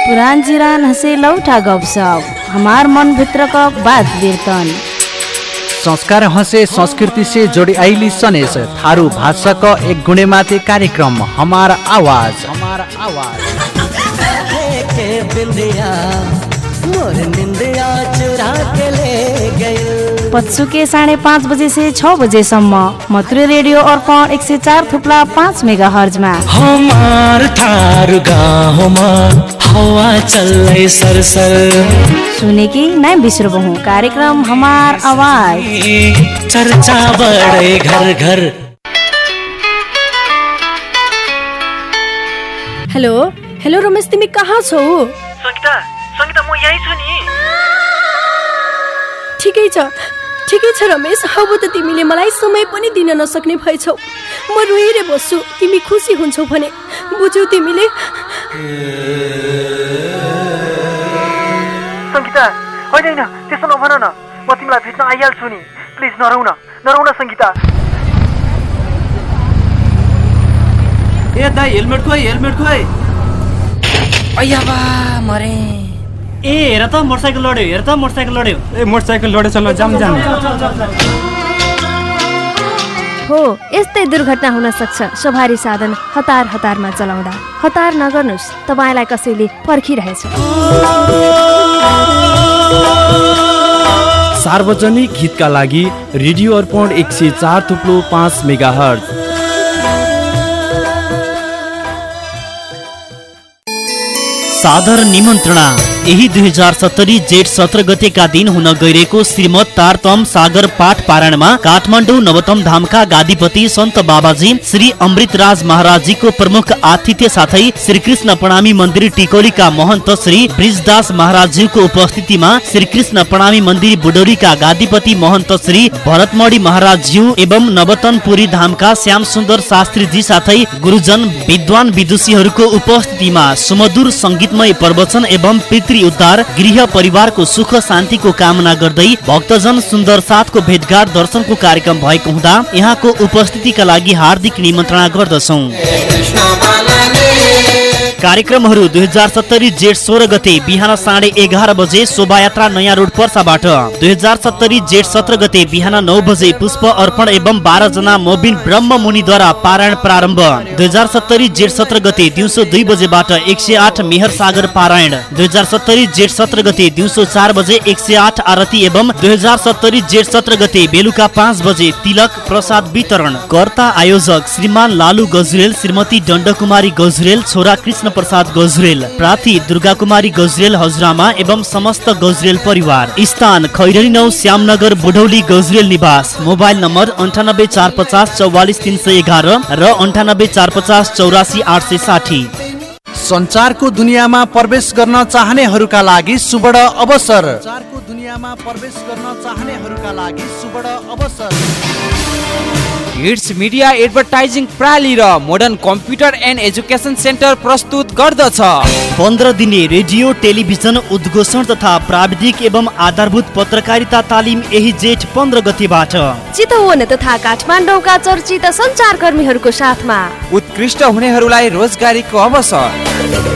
पुरान जिरान हसे लौटा गपसप हमार मन भित्र का बात कीर्तन संस्कार हसे संस्कृति से जोड़ी आईली सनेस थारू भाषा का एक गुणे माथे कार्यक्रम हमार आवाज। हमार आवाज। के बिंदिया मोर निंदिया चुरा के ले पत्सुके साढे पाँच बजे से छ बजेसम्म मधुरे रेडियो अर्पण एक सय चार थुप्ला पाँच मेगा हर्जमा हमार थारू गाउँमा हवा चल्दै सरसर। सुने कि नै बिर्सबहु कार्यक्रम हमार आवाज। चर्चा बढे घर घर। हेलो हेलो रमेश तिमी कहाँ छौ? सङ्गीता सङ्गीता म यहीँ छु नि। ठिकै छ। ठिकै छ रमेश अब त तिमीले मलाई समय पनि दिन नसक्ने भएछौ। म रोएर बस्छु तिमी खुसी हुन्छौ भने। बुझ्यौ तिमीले? सङ्गीता होइन होइन त्यसो नभन न। म तिमीलाई भेट्न आइहाल्छु नि। प्लिज नरौ न। नरौ न सङ्गीता ए दाइ हेलमेट खोइ हेलमेट खोइ मरे। ए हेर त मोटरसाइकल लड्यो हेर त मोटरसाइकल लड्यो। ए मोटरसाइकल लड्यो चल जाम जाम। हो यस्तै दुर्घटना हुन सक्छ। सवारी साधन हतार हतारमा चलाउँदा। हतार नगर्नुहोस् तपाईँलाई कसैले पर्खिरहेछ। सार्वजनिक हितका लागि रेडियो अर्पण एक सय चार थुप्लो पाँच मेगा हर्ज सादर निमन्त्रणा। यही दुई हजार सत्तरी जेठ सत्र गतेका दिन हुन गइरहेको श्रीमद तारतम सागर पाठ पारायणमा काठमाडौँ नवतम धामका गादीपति सन्त बाबाजी श्री अमृतराज महाराजजीको प्रमुख आतिथ्य साथै श्री कृष्ण प्रणामी मन्दिर टिकौलीका महन्त श्री ब्रिजदास महाराजज्यूको उपस्थितिमा श्री कृष्ण प्रणामी मन्दिर बुडौरीका गादीपति महन्त श्री भरतमणी महाराजज्यू एवं नवतनपुरी धामका श्याम सुन्दर शास्त्रीजी साथै गुरुजन विद्वान विदुषीहरूको उपस्थितिमा सुमधुर सङ्गीतमय प्रवचन एवं पितृ उद्धार गृह परिवारको सुख शान्तिको कामना गर्दै भक्तजन सुन्दर साथको भेटघाट दर्शनको कार्यक्रम भएको हुँदा यहाँको उपस्थितिका लागि हार्दिक निमन्त्रणा गर्दछौ। कार्यक्रमहरू दुई हजार सत्तरी जेठ सोह्र गते बिहान साढे एघार बजे शोभायात्रा नयाँ रोड पर्साबाट। दुई हजार सत्तरी जेठ सत्र गते बिहान नौ बजे पुष्प अर्पण एवं बाह्र जना मोबिन ब्रह्म मुनिद्वारा पारायण प्रारम्भ। दुई हजार सत्तरी जेठ सत्र गते दिउँसो दुई बजेबाट एक सय आठ मेहर सागर पारायण। दुई हजार सत्तरी जेठ सत्र गते दिउँसो चार बजे एक सय आठ आरती एवं दुई हजार सत्तरी जेठ सत्र गते बेलुका पाँच बजे तिलक प्रसाद वितरण। कर्ता आयोजक श्रीमान लालु गजुरेल श्रीमती दण्डकुमारी गजुरेल छोरा कृष्ण प्रसाद गजुरेल प्रार्थी दुर्गा कुमारी गजुरेल हजुरआमा एवं समस्त गजुरेल परिवार। स्थान खैरनी नौ श्यामनगर बुढौली गजुरेल निवास। मोबाइल नम्बर अन्ठानब्बे चार पचास चौवालिस तिन सय एघार र अन्ठानब्बे चार पचास चौरासी आठ सय साठी। सञ्चारको दुनियाँमा प्रवेश गर्न चाहनेहरूका लागि सुवर्ण अवसर। दुनियाँमा प्रवेश गर्न चाहनेहरूका लागि सुवर्ण अवसर। हिट्स मिडिया एडभर्टाइजिङ प्राली र modern computer and education centre प्रस्तुत गर्दछ। पन्ध्र दिने रेडियो टेलिभिजन उद्घोषण तथा प्राविधिक एवं आधारभूत पत्रकारिता तालिम यही जेठ पन्ध्र गतिबाट। चितवन तथा काठमाडौँका चर्चित सञ्चारकर्मीहरूको साथमा। उत्कृष्ट हुनेहरूलाई रोजगारीको अवसर।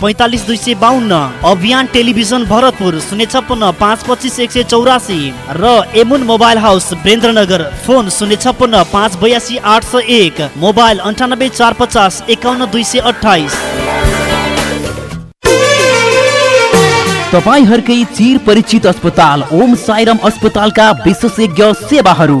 पैँतालिस दुई सय बाहन्न अभियान टेलिभिजन भरतपुर शून्य छप्पन्न पाँच पच्चिस एक सय चौरासी र एमुन मोबाइल हाउस बेन्द्रनगर फोन शून्य छप्पन्न पाँच बयासी आठ सय एक मोबाइल अन्ठानब्बे चार पचास एकाउन्न दुई सय अठाइस तपाईँहरूकै चिर परिचित अस्पताल ओम साइरम अस्पतालका विशेषज्ञ सेवाहरू।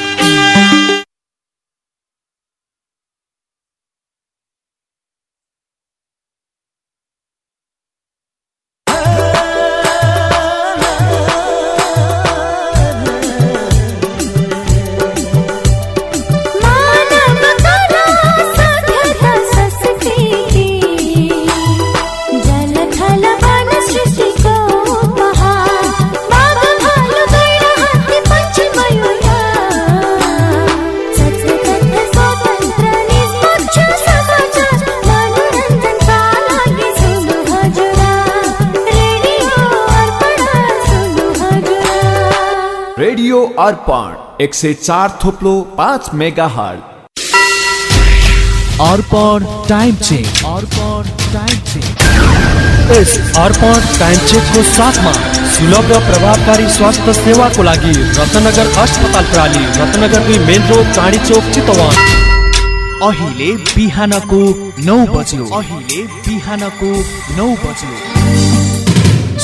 एक सय चार थोप्लो पाँच mega hot Arpan time check. Arpan time check. यस अर्पण टाइम चेकको साथमा सुलभ र प्रभावकारी स्वास्थ्य सेवाको लागि रत्नगर अस्पताल प्रणाली रत्नगर दुई मेन रोड चाँडी चोक चितवन। अहिले बिहानको नौ बज्यो। अहिले बिहानको नौ बज्यो।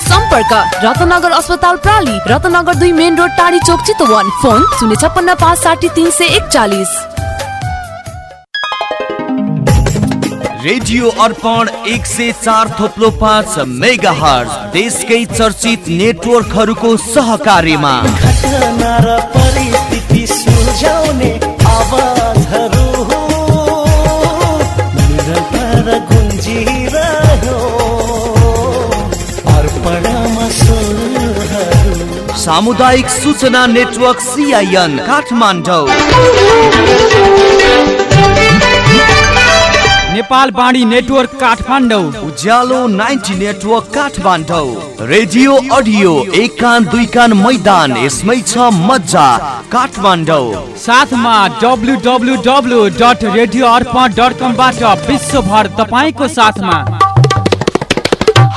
सम्पर्क रत्नगर अस्पताल प्राली रत्नगर दुई मेन रोड टाढी चोक चितवन। फोन शून्य छप्पन्न पाँच साठी तिन सय एकचालिस। रेडियो अर्पण एक सय चार थोप्लो पाँच मेगा हर्ज देशकै चर्चित नेटवर्कहरूको सहकार्यमा। घटना र परिस्थिति सुल्झाउने आवाजहरू सामुदायिक सूचना network CIN Kathmandu. Nepal Bani network Kathmandu. Ujyaalo ninety network Kathmandu. Radio audio एक कान दुई कान मैदान यसमै छ मजा काठमाडौँ। साथमा W W W dot radio Arpan dot कमबाट विश्वभर तपाईँको साथमा।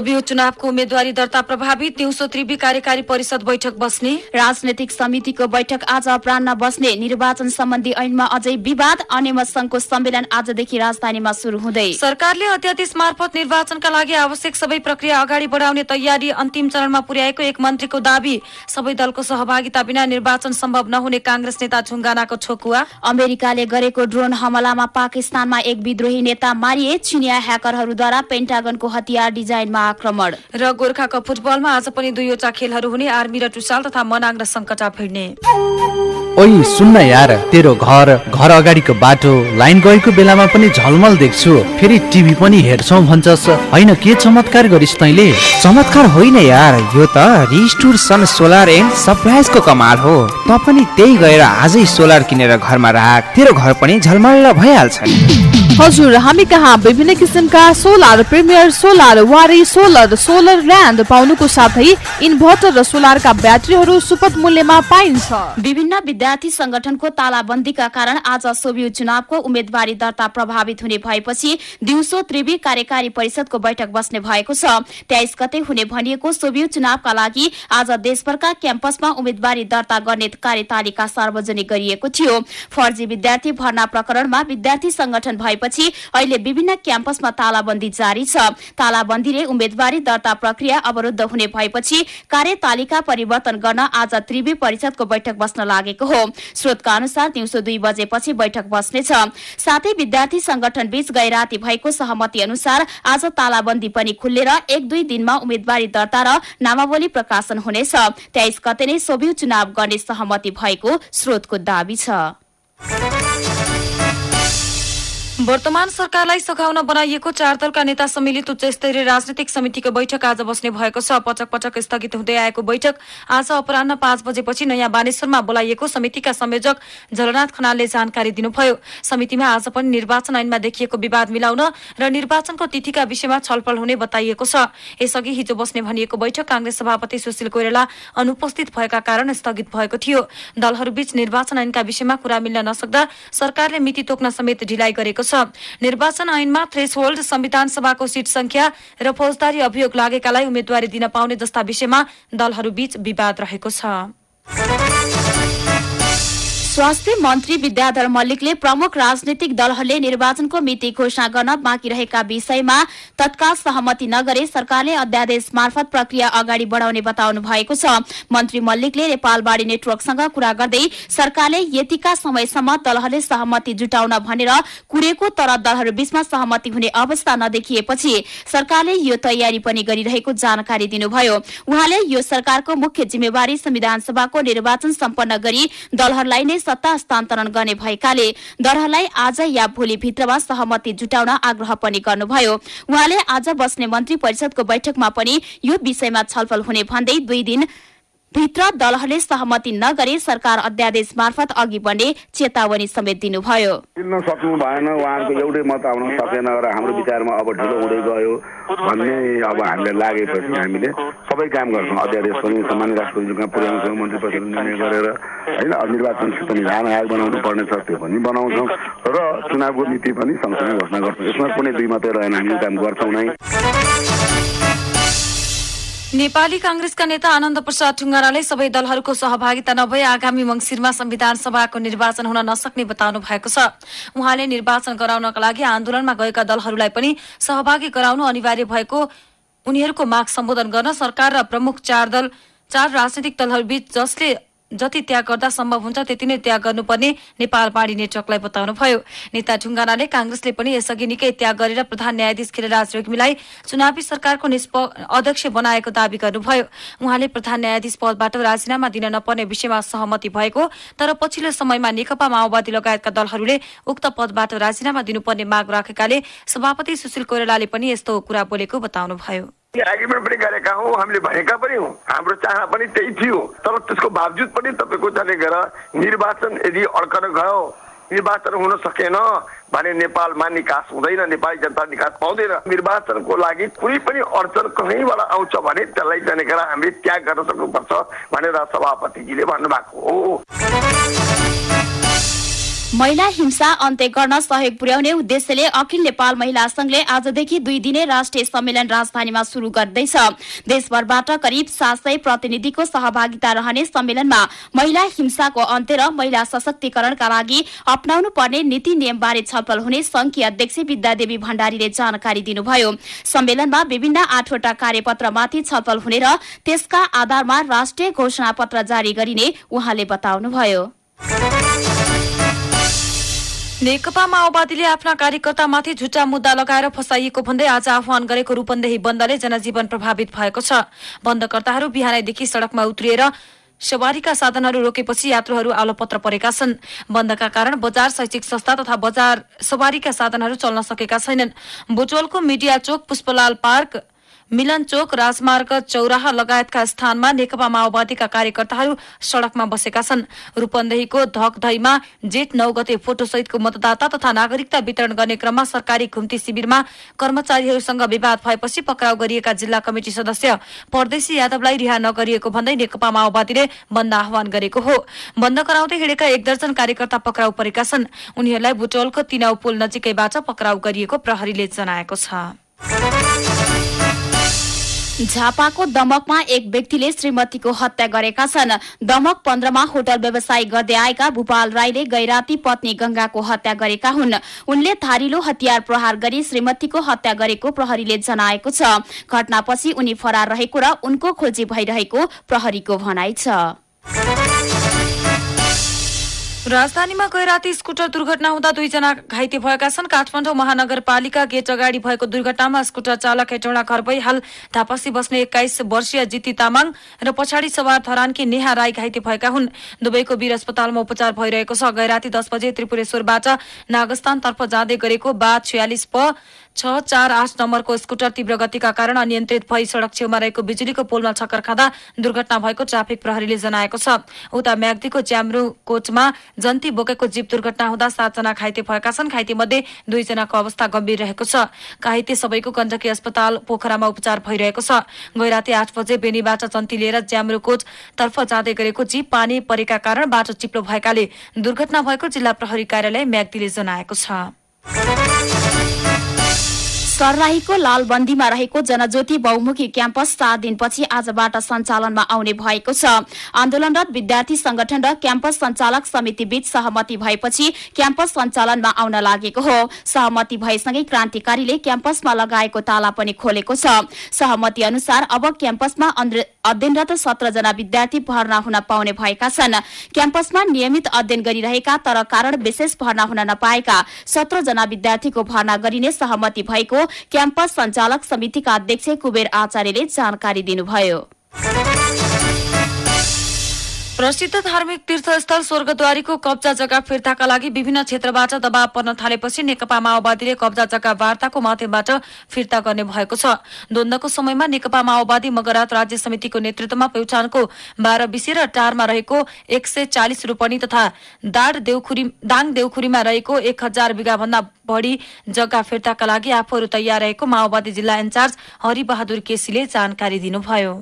सोभियो चुनावको उम्मेद्वारी दर्ता प्रभावित दिउँसो त्रिवी कार्यकारी परिषद बैठक बस्ने। राजनैतिक समितिको बैठक आज अपरान्न बस्ने। निर्वाचन सम्बन्धी ऐनमा अझै विवाद अनेमत संघको सम्मेलन आजदेखि राजधानीमा शुरू हुँदै। सरकारले अध्यादेश मार्फत निर्वाचनका लागि आवश्यक सबै प्रक्रिया अगाडि बढाउने तयारी अन्तिम चरणमा पुर्याएको एक मन्त्रीको दावी। सबै दलको सहभागिता बिना निर्वाचन सम्भव नहुने काङ्ग्रेस नेता झुङ्गानाको ठोकुवा। अमेरिकाले गरेको ड्रोन हमलामा पाकिस्तानमा एक विद्रोही नेता मारिए। चिनिया ह्याकरहरूद्वारा पेन्टागनको हतियार डिजाइनमा आक्रमण। र गोर्खाको फुटबलमा आज पनि दुईवटा खेलहरू हुने आर्मी र टुसाल तथा मनाङ र सङ्कटा भिड्ने। ओइ सुन्न यार तेरो घर घर अगाडिको बाटो लाइन गएको बेलामा पनि झलमल देख्छु। फेरि टिभी पनि हेर्छौ भन्छस्। होइन के चमत्कार गरिस् तैँले? चमत्कार होइन यार यो त रिस्टुर सन सोलर एन्ड सप्लाइजको कमाल हो। त पनि त्यही गएर आजै सोलर किनेर घरमा राख। तेरो घर पनि झलमल्ल भइहाल्छ नि। हजुर हामी कहाँ विभिन्न किसिमका solar premier solar Waaree solar solar land पाउनुको साथै इन्भर्टर र सोलरका ब्याट्रीहरू सुपथ मूल्यमा पाइन्छ। विभिन्न विद्यार्थी संगठनको तालाबन्दीका कारण आज सोभियो चुनावको उम्मेद्वारी दर्ता प्रभावित हुने भएपछि दिउँसो त्रिवी कार्यकारी परिषदको बैठक बस्ने भएको छ। तेइस गते हुने भनिएको सोभियो चुनावका लागि आज देशभरका क्याम्पसमा उम्मेद्वारी दर्ता गर्ने कार्यतालिका सार्वजनिक गरिएको थियो। फर्जी विद्यार्थी भर्ना प्रकरणमा विद्यार्थी संगठन भएपछि अहिले विभिन्न क्याम्पसमा तालाबन्दी जारी छ। तालाबन्दीले उम्मेद्वारी दर्ता प्रक्रिया अवरुद्ध हुने भएपछि कार्यतालिका परिवर्तन गर्न आज त्रिवी परिषदको बैठक बस्न लागेको हो। स्रोतका अनुसार दिउँसो दुई बजेपछि बैठक बस्नेछ। साथै विद्यार्थी संगठन बीच गए राति भएको सहमति अनुसार आज तालाबन्दी पनि खुल्लेर एक दुई दिनमा उम्मेद्वारी दर्ता र नामावली प्रकाशन हुनेछ। तेइस गते नै सोभि चुनाव गर्ने सहमति भएको स्रोतको दावी छ। वर्तमान सरकारलाई सघाउन बनाइएको चार दलका नेता सम्मिलित उच्च स्तरीय राजनैतिक समितिको बैठक आज बस्ने भएको छ। पटक पटक स्थगित हुँदै आएको बैठक आज अपरान्न पाँच बजेपछि नयाँ बानेश्वरमा बोलाइएको समितिका संयोजक जलनाथ खनालले जानकारी दिनुभयो। समितिमा आज पनि निर्वाचन ऐनमा देखिएको विवाद मिलाउन र निर्वाचनको तिथिका विषयमा छलफल हुने बताइएको छ। यसअघि हिजो बस्ने भनिएको बैठक कांग्रेस सभापति सुशील कोइराला अनुपस्थित भएका कारण स्थगित भएको थियो। दलहरूबीच निर्वाचन ऐनका विषयमा कुरा मिल्न नसक्दा सरकारले मिति तोक्न समेत ढिलाइ गरेको छ। निर्वाचन ऐनमा थ्रेसहोल्ड संविधान सभाको सीट संख्या र फौजदारी अभियोग लागेकालाई उम्मेद्वारी दिन पाउने जस्ता विषयमा दलहरूबीच विवाद रहेको छ। स्वास्थ्य मन्त्री विद्याधर मल्लिकले प्रमुख राजनैतिक दलहरूले निर्वाचनको मिति घोषणा गर्न बाँकी रहेका विषयमा तत्काल सहमति नगरे सरकारले अध्यादेश मार्फत प्रक्रिया अगाडि बढाउने बताउनु भएको छ। मन्त्री मल्लिकले नेपालबाड़ी नेटवर्कसँग कुरा गर्दै सरकारले यतिका समयसम्म दलहरूले सहमति जुटाउन भनेर कुरेको तर दलहरू बीचमा सहमति हुने अवस्था नदेखिएपछि सरकारले यो तयारी पनि गरिरहेको जानकारी दिनुभयो। उहाँले यो सरकारको मुख्य जिम्मेवारी संविधान सभाको निर्वाचन सम्पन्न गरी दलहरूलाई नै सत्ता हस्तान्तरण गर्ने भएकाले दलहरूलाई आज या भोलि भित्रमा सहमति जुटाउन आग्रह पनि गर्नुभयो। उहाँले आज बस्ने मन्त्री परिषदको बैठकमा पनि यो विषयमा छलफल हुने भन्दै दुई दिन भित्र दलहरूले सहमति नगरे सरकार अध्यादेश मार्फत अघि बढ्ने चेतावनी समेत दिनुभयो। मिल्न सक्नु भएन उहाँहरूको एउटै मत आउन सकेन र हाम्रो विचारमा अब ढिलो हुँदै गयो भन्ने अब हामीले लागेपछि हामीले सबै काम गर्छौँ। अध्यादेश पनि सामान्य राष्ट्रपतिज्यूमा पुर्याउँछौँ मन्त्री परिषद निर्णय गरेर होइन निर्वाचन पनि धान आयोग बनाउनु पर्नेछ त्यो पनि बनाउँछौँ र चुनावको नीति पनि सँगसँगै घोषणा गर्छौँ। यसमा कुनै दुई मात्रै रहेन हामी काम गर्छौँ नै। नेपाली कांग्रेसका नेता आनन्द प्रसाद ठुङ्गाराले सबै दलहरूको सहभागिता नभए आगामी मंगिरमा संविधान सभाको निर्वाचन हुन नसक्ने बताउनु भएको छ। उहाँले निर्वाचन गराउनका लागि आन्दोलनमा गएका दलहरूलाई पनि सहभागी गराउनु अनिवार्य भएको उनीहरूको माग सम्बोधन गर्न सरकार र प्रमुख चार दल चार राजनैतिक दलहरूबीच जसले जति त्याग गर्दा सम्भव हुन्छ त्यति नै त्याग गर्नुपर्ने नेपाल बाढी नेटवर्कलाई बताउनुभयो। नेता ढुङ्गानाले कांग्रेसले पनि यसअघि निकै त्याग गरेर प्रधान न्यायाधीश खिलराज रेग्मीलाई चुनावी सरकारको अध्यक्ष बनाएको दावी गर्नुभयो। उहाँले प्रधान न्यायाधीश पदबाट राजीनामा दिन नपर्ने विषयमा सहमति भएको तर पछिल्लो समयमा नेकपा माओवादी लगायतका दलहरूले उक्त पदबाट राजीनामा दिनुपर्ने माग राखेकाले सभापति सुशील कोइरालाले पनि यस्तो कुरा बोलेको बताउनुभयो। एग्रिमेन्ट पनि गरेका हौ? हामीले भनेका पनि हौ? हाम्रो चाहना पनि त्यही थियो। तर त्यसको बावजुद पनि तपाईँको चाहिँ गएर निर्वाचन यदि अड्कन गयो निर्वाचन हुन सकेन भने नेपालमा निकास हुँदैन नेपाली जनता निकास पाउँदैन। निर्वाचनको लागि कुनै पनि अडचन कहीँबाट आउँछ भने त्यसलाई जानेर हामीले त्याग गर्न सक्नुपर्छ भनेर सभापतिजीले भन्नुभएको हो। महिला हिंसा अन्त्य गर्न सहयोग पुर्याउने उद्देश्यले अखिल नेपाल महिला संघले आजदेखि दुई दिने राष्ट्रिय सम्मेलन राजधानीमा शुरू गर्दैछ। देशभरबाट करिब सात सय प्रतिनिधिको सहभागिता रहने सम्मेलनमा महिला हिंसाको अन्त्य र महिला सशक्तिकरणका लागि अप्नाउनु पर्ने नीति नियमबारे छलफल हुने संघकी अध्यक्ष विद्यादेवी भण्डारीले जानकारी दिनुभयो। सम्मेलनमा विभिन्न आठवटा कार्यपत्रमाथि छलफल हुने र त्यसका आधारमा राष्ट्रिय घोषणा पत्र जारी गरिने उहाँले बताउनुभयो। नेकपा माओवादीले आफ्ना कार्यकर्तामाथि झुटा मुद्दा लगाएर फसाइएको भन्दै आज आह्वान गरेको रूपन्देही बन्दले जनजीवन प्रभावित भएको छ। बन्दकर्ताहरू बिहानैदेखि सड़कमा उत्रिएर सवारीका साधनहरू रोकेपछि यात्रुहरू आलोपत्र परेका छन्। बन्दका कारण बजार शैक्षिक संस्था तथा बजार सवारीका साधनहरू चल्न सकेका छैनन्। बुटवलको मिडिया चोक पुष्पलाल पार्क मिलन चोक राजमार्ग चौराहा लगायतका स्थानमा नेकपा माओवादीका कार्यकर्ताहरू सड़कमा बसेका छन्। रूपन्देहीको धकधैमा जेठ नौ गते फोटोसहितको मतदाता तथा नागरिकता वितरण गर्ने क्रममा सरकारी घुम्ती शिविरमा कर्मचारीहरूसँग विवाद भएपछि पक्राउ गरिएका जिल्ला कमिटी सदस्य परदेशी यादवलाई रिहा नगरिएको भन्दै नेकपा माओवादीले बन्द आह्वान गरेको हो। बन्द गराउँदै हिँडेका एक दर्जन कार्यकर्ता पक्राउ परेका छन्। उनीहरूलाई बुटोलको तिनाउ पुल नजिकैबाट पक्राउ गरिएको प्रहरीले जनाएको छ। झापाको दमकमा एक व्यक्तिले श्रीमतीको हत्या गरेका छन्। दमक पन्ध्रमा होटल व्यवसाय गर्दै आएका भूपाल राईले गैराती पत्नी गंगाको हत्या गरेका हुन्। उनले धारिलो हतियार प्रहार गरी श्रीमतीको हत्या गरेको प्रहरीले जनाएको छ। घटनापछि उनी फरार रहेको र उनको खोजी भइरहेको प्रहरीको भनाइ छ। राजधानीमा गए राति स्कुटर दुर्घटना हुँदा दुईजना घाइते भएका छन्। काठमाडौँ महानगरपालिका गेट अगाडि भएको दुर्घटनामा स्कुटर चालक हेटौँडा घर भई हाल धापसी बस्ने एक्काइस वर्षीय जिती तामाङ र पछाडि सवार धरानकी नेहा राई घाइते भएका हुन्। दुवैको वीर अस्पतालमा उपचार भइरहेको छ। गए राति दस बजे त्रिपुरेश्वरबाट नागस्थानतर्फ जाँदै गरेको बा छयालिस प छ चार आठ नम्बरको स्कुटर तीव्र गतिका कारण अनियन्त्रित भई सड़क छेउमा रहेको बिजुलीको पोलमा छक्कर खाँदा दुर्घटना भएको ट्राफिक प्रहरीले जनाएको छ। उता म्याग्दीको कोचमा जन्ती बोकेको जीप दुर्घटना हुँदा सातजना घाइते भएका छन्। घाइते मध्ये दुईजनाको अवस्था गम्भीर रहेको छ। घाइते सबैको गण्डकी अस्पताल पोखरामा उपचार भइरहेको छ। गैराती आठ बजे बेनीबाट जन्ती लिएर ज्याम्रो कोच तर्फ जाँदै गरेको जीप पानी परेका कारण बाटो चिप्लो भएकाले दुर्घटना भएको जिल्ला प्रहरी कार्यालय म्याग्दीले जनाएको छ। सर्लाहीको लालबन्दीमा रहेको जनज्योति बहुमुखी क्याम्पस सात दिनपछि आजबाट सञ्चालनमा आउने भएको छ। आन्दोलनरत विद्यार्थी संगठन र क्याम्पस सञ्चालक समिति बीच सहमति भएपछि क्याम्पस सञ्चालनमा आउन लागेको हो। सहमति भएसँगै क्रान्तिकारीले क्याम्पसमा लगाएको ताला पनि खोलेको छ। सहमति अनुसार अब क्याम्पसमा अध्ययनरत सत्र जना विद्यार्थी भर्ना हुन पाउने भएका छन्। क्याम्पसमा नियमित अध्ययन गरिरहेका तर कारण विशेष भर्ना हुन नपाएका सत्र जना विद्यार्थीको भर्ना गरिने सहमति भएको क्याम्पस सञ्चालक समितिका अध्यक्ष कुबेर आचार्यले जानकारी दिनुभयो। प्रसिद्ध धार्मिक तीर्थस्थल स्वर्गद्वारीको कब्जा जग्गा फिर्ताका लागि विभिन्न क्षेत्रबाट दबाव पर्न थालेपछि नेकपा माओवादीले कब्जा जग्गा वार्ताको माध्यमबाट फिर्ता गर्ने भएको छ। द्वन्द्वको समयमा नेकपा माओवादी मगरात राज्य समितिको नेतृत्वमा प्युठानको बाह्र बिसी र टारमा रहेको एक सय चालिस रोपनी तथा दाङ देउखुरीमा रहेको एक हजार बिघा भन्दा बढी जग्गा फिर्ताका लागि आफूहरू तयार रहेको माओवादी जिल्ला इन्चार्ज हरिबहादुर केसीले जानकारी दिनुभयो।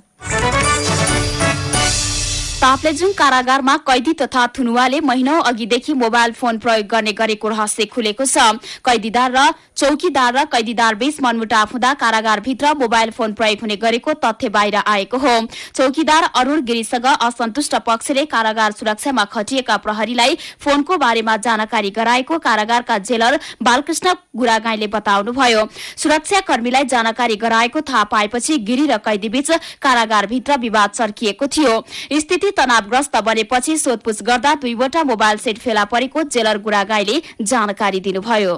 ताप्लेजुङ कारागारमा कैदी तथा थुनुवाले महिनौ अघिदेखि मोबाइल फोन प्रयोग गर्ने गरेको रहस्य खुलेको छ। कैदीदार र चौकीदार र कैदीदार बीच मनमुटाव हुँदा कारागारभित्र मोबाइल फोन प्रयोग हुने गरेको तथ्य बाहिर आएको हो। चौकीदार अरूण गिरीसँग असन्तुष्ट पक्षले कारागार सुरक्षामा खटिएका प्रहरीलाई फोनको बारेमा जानकारी गराएको कारागारका जेलर बालकृष्ण गुरागाईले बताउनुभयो। सुरक्षाकर्मीलाई जानकारी गराएको थाहा पाएपछि गिरी र कैदीबीच कारागारभित्र विवाद चर्किएको थियो। स्थिति तनावग्रस्त बनेपछि सोधपुछ गर्दा दुईवटा मोबाइल सेट फेला परेको जेलर गुरागाईले जानकारी दिनुभयो।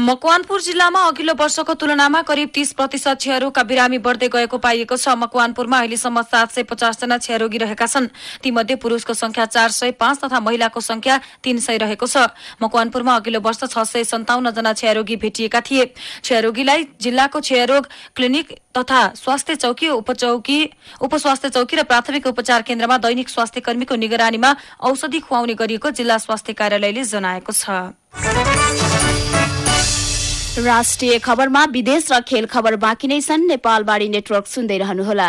मकवानपुर जिल्लामा अघिल्लो वर्षको तुलनामा करिब तीस प्रतिशत क्षयरोगका बिरामी बढ्दै गएको पाइएको छ। मकवानपुरमा अहिलेसम्म सात सय पचासजना क्षयरोगी रहेका छन्। तीमध्ये पुरूषको संख्या चार सय पाँच तथा महिलाको संख्या तीन सय रहेको छ। मकवानपुरमा अघिल्लो वर्ष छ सय सन्ताउन्न जना क्षयरोगी भेटिएका थिए। क्षयरोगीलाई जिल्लाको क्षयरोग क्लिनिक तथा स्वास्थ्य चौकी उपचौकी उपस्वास्थ्य चौकी र प्राथमिक उपचार केन्द्रमा दैनिक स्वास्थ्य कर्मीको निगरानीमा औषधि खुवाउने गरिएको जिल्ला स्वास्थ्य कार्यालयले जनाएको छ। राष्ट्रिय खबरमा विदेश र खेल खबर बाँकी नै छन्। नेपालबारी नेटवर्क सुन्दै रहनुहोला।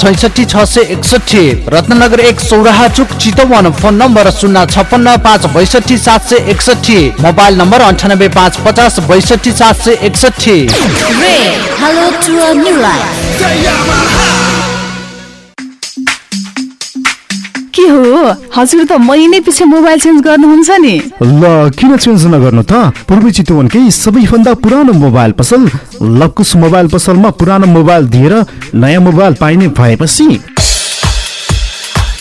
छैसठी छ सय एकसठी रत्नगर एक सौराहा चुक चितवन फोन नम्बर शून्य छपन्न पाँच बैसठी सात सय एकसठी मोबाइल नम्बर अन्ठानब्बे पाँच पचास बैसठी सात सय एकसठी। के हो? हजुर त महिनै पछि मोबाइल चेन्ज गर्नुहुन्छ नि। ल किन चेन्ज नगर्नु त? पूर्वी चितवनकै सबैभन्दा पुरानो मोबाइल पसल लकुस मोबाइल पसलमा पुरानो मोबाइल दिएर नयाँ मोबाइल पाइने भएपछि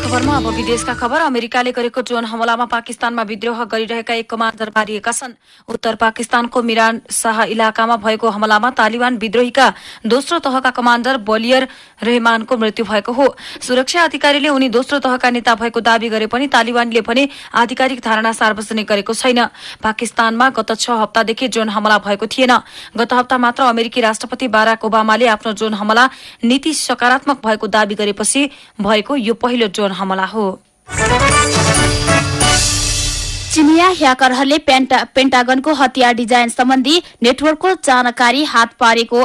खबरमा अब विदेशका खबर। अमेरिकाले गरेको ड्रोन हमलामा पाकिस्तानमा विद्रोह गरिरहेका एक कमान्डर मारिएका छन्। उत्तर पाकिस्तानको मिरान शाह इलाकामा भएको हमलामा तालिबान विद्रोहीका दोस्रो तहका कमान्डर बलियर रहमानको मृत्यु भएको हो। सुरक्षा अधिकारीले उनी दोस्रो तहका नेता भएको दावी गरे पनि तालिबानले भने आधिकारिक धारणा सार्वजनिक गरेको छैन। पाकिस्तानमा गत छ हप्तादेखि ड्रोन हमला भएको थिएन। गत हप्ता मात्र अमेरिकी राष्ट्रपति बाराक ओबामाले आफ्नो ड्रोन हमला नीति सकारात्मक भएको दावी गरेपछि भएको यो पहिलो हमला हो। चिनिया ह्याकरहरूले पेन्टा पेन्टागनको हतियार डिजाइन सम्बन्धी नेटवर्कको जानकारी हात पारेको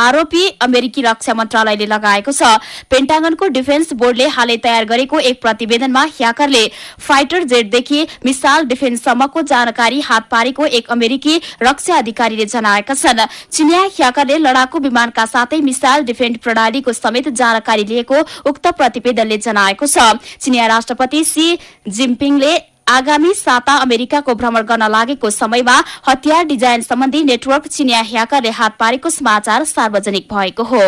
आरोपी अमेरिकी रक्षा मन्त्रालयले लगाएको छ। पेन्टागनको डिफेन्स बोर्डले हालै तयार गरेको एक प्रतिवेदनमा ह्याकरले फाइटर जेटदेखि मिसाइल डिफेन्ससम्मको जानकारी हात पारेको एक अमेरिकी रक्षा अधिकारीले जनाएका छन्। चिनिया ह्याकरले लडाकु विमानका साथै मिसाइल डिफेन्स प्रणालीको समेत जानकारी लिएको उक्त प्रतिवेदनले जनाएको छ। चिनिया राष्ट्रपति सी जिम्पिङले आगामी साता अमेरिकाको भ्रमण गर्न लागेको समयमा हतियार डिजाइन सम्बन्धी नेटवर्क चिनिया ह्याकरले हात पारेको समाचार सार्वजनिक भएको हो।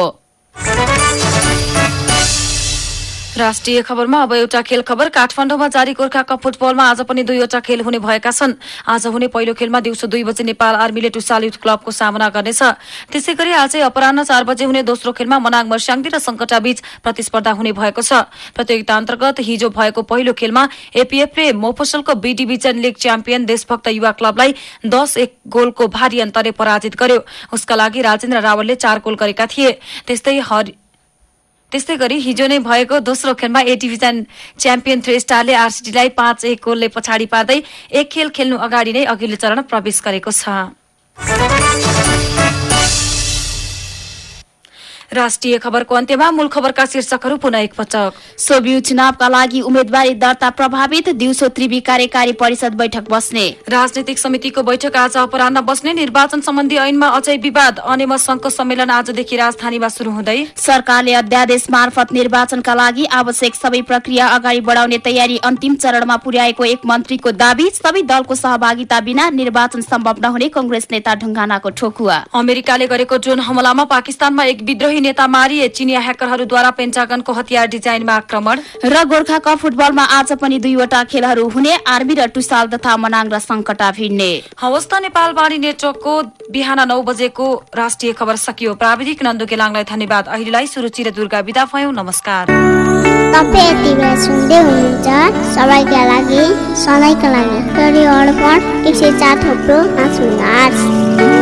राष्ट्रिय खबरमा अब एउटा खेल खबर काठमाडौँमा जारी गोर्खा कप फुटबलमा आज पनि दुईवटा खेल हुने भएका छन्। आज हुने पहिलो खेलमा दिउँसो दुई बजे नेपाल आर्मीले टुसाल युथ क्लबको सामना गर्नेछ। त्यसै गरी आजै अपरान्न चार बजे हुने दोस्रो खेलमा मनाङ मर्स्याङ्दी र संकटा बीच प्रतिस्पर्धा हुने भएको छ। प्रतियोगिता अन्तर्गत हिजो भएको पहिलो खेलमा एपीएफले मोफसलको B division league champion Deshbhakta Yuva क्लबलाई दस एक गोलको भारी अन्तरले पराजित गर्यो। उसका लागि राजेन्द्र रावलले चार गोल गरेका थिए। त्यस्तै त्यस्तै गरी हिजो नै भएको दोस्रो खेलमा ए डिभिजन च्याम्पियन थ्री स्टारले आरसिटीलाई पाँच एक गोलले पछाडि पार्दै एक खेल खेल्नु अगाडि नै अघिल्लो चरण प्रवेश गरेको छ। राष्ट्रिय खबरको अन्त्यमा मूल खबरका शीर्षकहरू पुनः एकपटक। सोभियु चुनावका लागि उम्मेद्वारी दर्ता प्रभावित दिउँसो त्रिवी कार्यकारी परिषद बैठक बस्ने। राजनीतिक समितिको बैठक आज अपराह्न बस्ने निर्वाचन सम्बन्धी ऐनमा अझै विवाद अनेम संघको सम्मेलन आजदेखि राजधानीमा शुरू हुँदै। सरकारले अध्यादेश मार्फत निर्वाचनका लागि आवश्यक सबै प्रक्रिया अगाडि बढाउने तयारी अन्तिम चरणमा पुर्याएको एक मन्त्रीको दावी सबै दलको सहभागिता बिना निर्वाचन सम्भव नहुने कंग्रेस नेता ढुङ्गानाको ठोकुवा। अमेरिकाले गरेको ड्रोन हमलामा पाकिस्तानमा एक विद्रोही नेता मारिए चिनिया ह्याकरहरूद्वारा पेन्टागनको हतियार डिजाइनमा आक्रमण। र गोर्खा कप फुटबलमा आज पनि दुईवटा खेलहरू हुने आर्मी र टुसाल तथा मनाङ र संकटा भिड्ने। हवस् त नेपाल बाणी नेटवर्कको बिहान नौ बजेको राष्ट्रिय खबर सकियो। प्राविधिक नन्दु गेलाङलाई धन्यवाद। अहिलेलाई सुरुचि र दुर्गा विदा भयौँ नमस्कार। तपाईँ यति बेला सुन्दै हुनुहुन्छ सबैका लागि सधैँका लागि रेडियो अर्पण एक सय चार थोप्रो पाँच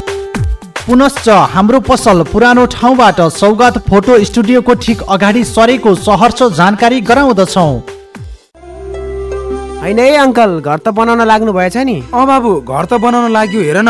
पुनश्च हाम्रो पसल पुरानो ठाउँबाट सौगात फोटो स्टुडियोको ठिक अगाडि सरेको सहरर्ष जानकारी गराउँदछौ। होइन है अङ्कल घर त बनाउन लाग्नु भएछ नि। अँ बाबु घर त बनाउन लाग्यो हेर न।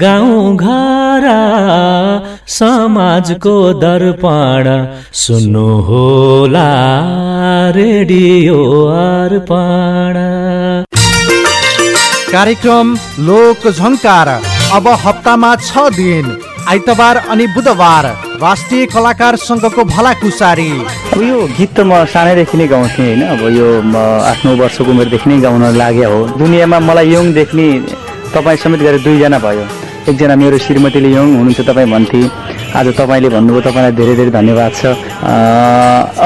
गाउँ घर समाजको दर्पण सुन्नु होला रेडियो अर्पण। कार्यक्रम लोक झङ्कार अब हप्तामा छ दिन आइतबार अनि बुधबार राष्ट्रिय कलाकार सङ्घको भलाकुसारी। यो गीत त म सानैदेखि नै गाउँथेँ होइन अब यो म आफ्नो वर्षको उमेरदेखि नै गाउन लाग्यो हो। दुनियाँमा मलाई यङ देख्ने तपाईँ समेत गरेर दुईजना भयो। एकजना मेरो श्रीमतीले यङ हुनुहुन्छ तपाईँ भन्थे। आज तपाईँले भन्नुभयो तपाईँलाई धेरै धेरै धन्यवाद छ।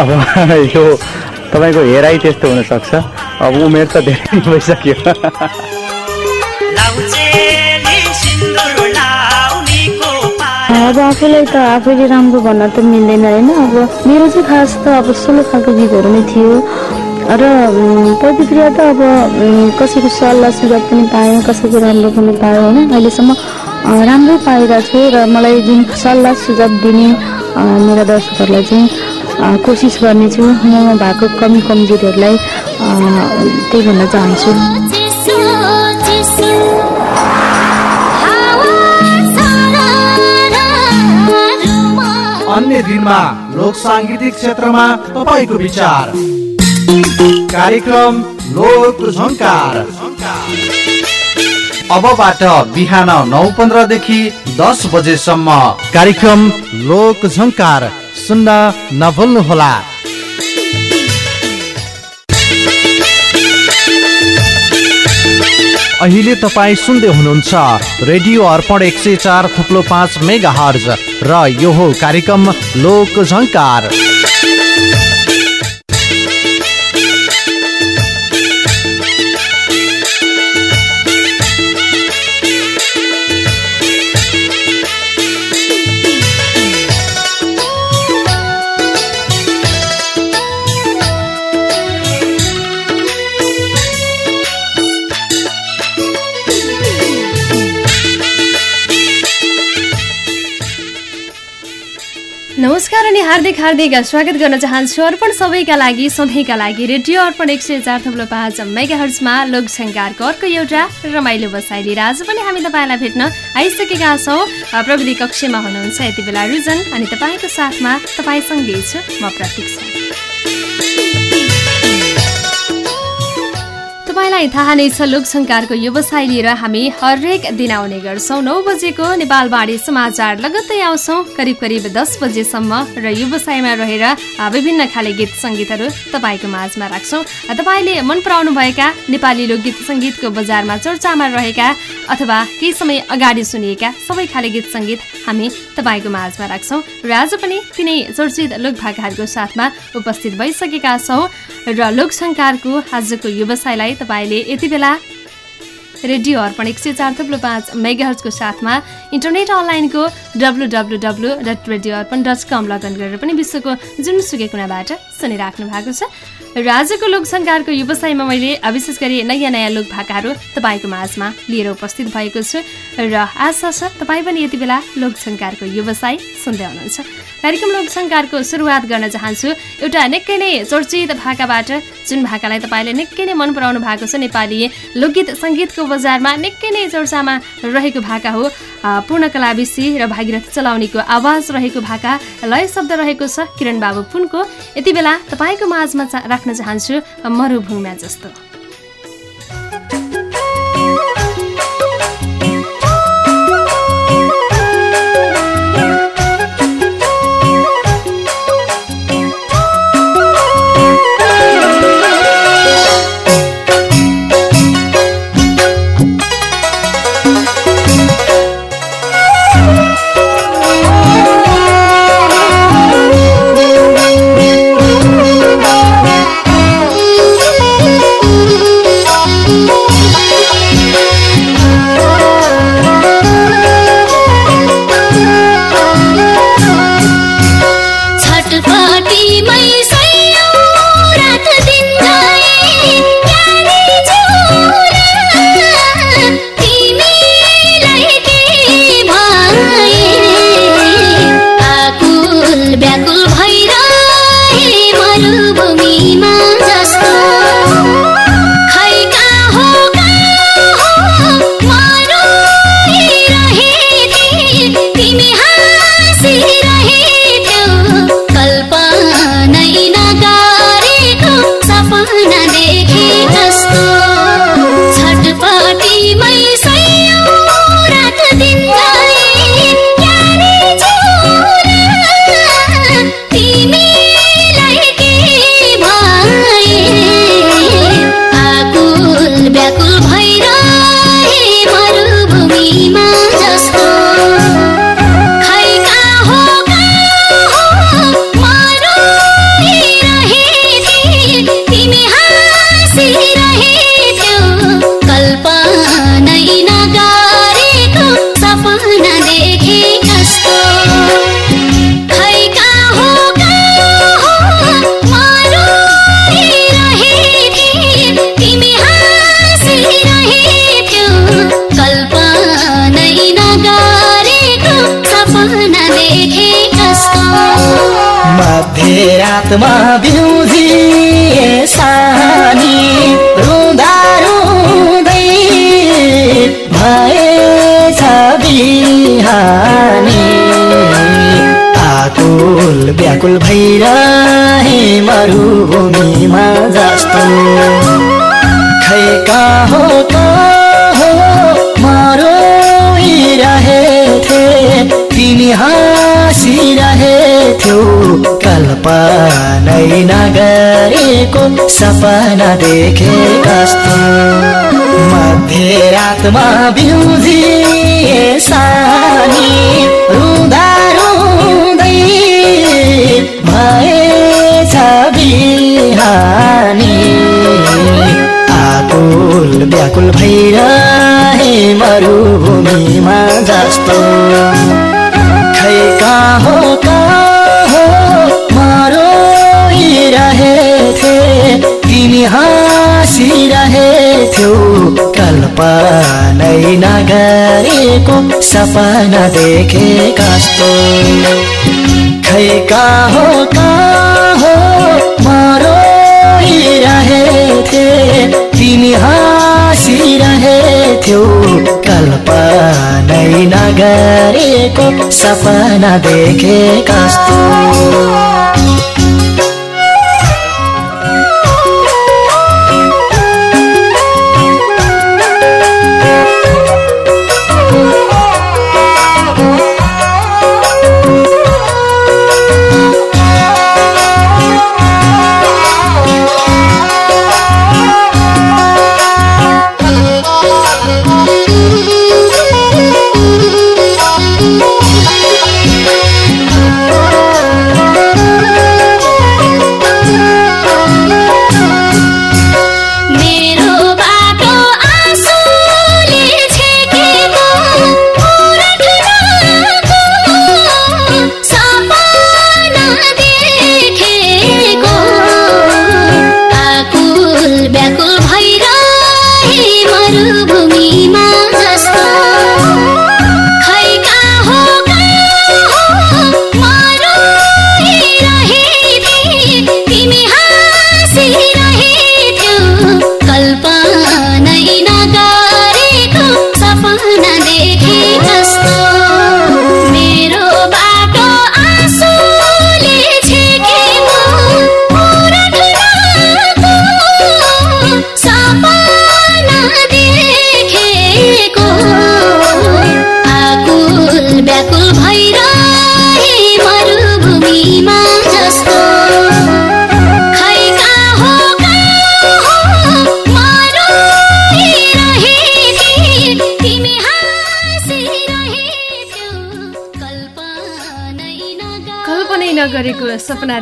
अब *laughs* यो तपाईँको हेराइ त्यस्तो हुनसक्छ। अब उमेर त धेरै भइसक्यो। अब आफूलाई त आफैले राम्रो भन्न त मिल्दैन होइन। अब मेरो चाहिँ खास त अब सोलो खालको गीतहरू नै थियो। र प्रतिक्रिया त अब कसैको सल्लाह सुझाव पनि पाएँ कसैको राम्रो पनि पाएँ होइन। अहिलेसम्म राम्रै पाइरहेको छु र मलाई जुन सल्लाह सुझाव दिने मेरा दर्शकहरूलाई चाहिँ कोसिस गर्नेछु। ममा भएको कमी कमजोरीहरूलाई त्यही भन्न चाहन्छु। अन्य दिनमा लोक साङ्गीतिक क्षेत्रमा तपाईँको विचार। कार्यक्रम लोक झङ्कार। अबबाट बिहान नौ पन्ध्रदेखि दस बजेसम्म। कार्यक्रम लोक झङ्कार सुन्न नभुल्नुहोला। अहिले तपाईँ सुन्दै हुनुहुन्छ रेडियो अर्पण एक सय चार थुप्लो पाँच मेगा हर्ज र यो हो कार्यक्रम लोक झङ्कार अनि हार्दिक हार्दिक स्वागत गर्न चाहन्छु अर्पण सबैका लागि सधैँका लागि रेडियो अर्पण एक सय चार थप्लो पाँच मेगा हर्समा लोकसङ्कारको अर्को एउटा रमाइलो बसाइ लिएर आज पनि हामी तपाईँलाई भेट्न आइसकेका छौँ। प्रविधि कक्षमा हुनुहुन्छ। यति बेला रुजन अनि तपाईँको साथमा तपाईँसँगै छु म प्रतीक्षा तपाईँलाई थाहा नै छ लोकसङ्कारको व्यवसाय लिएर हामी हरेक दिन आउने गर्छौँ। नौ बजेको नेपालबाडी समाचार लगत्तै आउँछौँ। करिब करिब दस बजेसम्म र व्यवसायमा रहेर विभिन्न खाले गीत सङ्गीतहरू तपाईँको माझमा राख्छौँ। तपाईँले मन पराउनुभएका नेपाली लोकगीत सङ्गीतको बजारमा चर्चामा रहेका अथवा केही समय अगाडि सुनिएका सबै खाले गीत सङ्गीत हामी तपाईँको माझमा राख्छौँ। र आज पनि तिनै चर्चित लोकभाकाहरूको साथमा उपस्थित भइसकेका छौँ। र लोकसङ्कारको आजको व्यवसायलाई तपाईँले यति बेला रेडियो अर्पण एक सय चार थुप्रो पाँच मेगाहर्जको साथमा इन्टरनेट अनलाइनको W W W dot radio Arpan dot com login गरेर पनि विश्वको जुनसुकै कुनाबाट सुनिराख्नु भएको छ। र आजको लोकसङ्कारको व्यवसायमा मैले विशेष गरी नयाँ नयाँ लोक भाकाहरू तपाईँको माझमा लिएर उपस्थित भएको छु। र आशा छ तपाईँ पनि यति बेला लोकसङ्कारको व्यवसाय सुन्दै हुनुहुन्छ। कार्यक्रम लोकसङ्कारको सुरुवात गर्न चाहन्छु। एउटा निकै नै चर्चित भाकाबाट जुन भाकालाई तपाईँले निकै नै मन पराउनु भएको छ नेपाली लोकगीत सङ्गीतको बजारमा निकै नै चर्चामा रहेको भाका हो। पूर्णकला विषी र भागीरथ चलाउनेको आवाज रहेको भाका लय शब्द रहेको छ किरण बाबु पुनको यति बेला तपाईँको माझमा राख्न चाहन्छु मरुभूमिमा जस्तो। मध्यरातमा बिउजिए सानी रुँदा रुँदै भएछ बिहानी। आकुल व्याकुल भइरहे मरुभूमिमा जस्तो। खै कहाँ हो हाँसिरहेथ्यौ कल्पनै नगरेको सपना देखे कस्तो मध्यरातमा बिउजिए सानी रुँदा रुँदै भएछ बिहानी आकुल व्याकुल भइरहे मरुभूमिमा जस्तो खै कहाँ हो हाँसिरहेथ्यौ कल्पनै नगरेको सपना देखे कस्तो। खै कहाँ हो कहाँ हो मरोइरहेथे तिमी हाँसिरहेथ्यौ कल्पनै नगरेको सपना देखे कस्तो।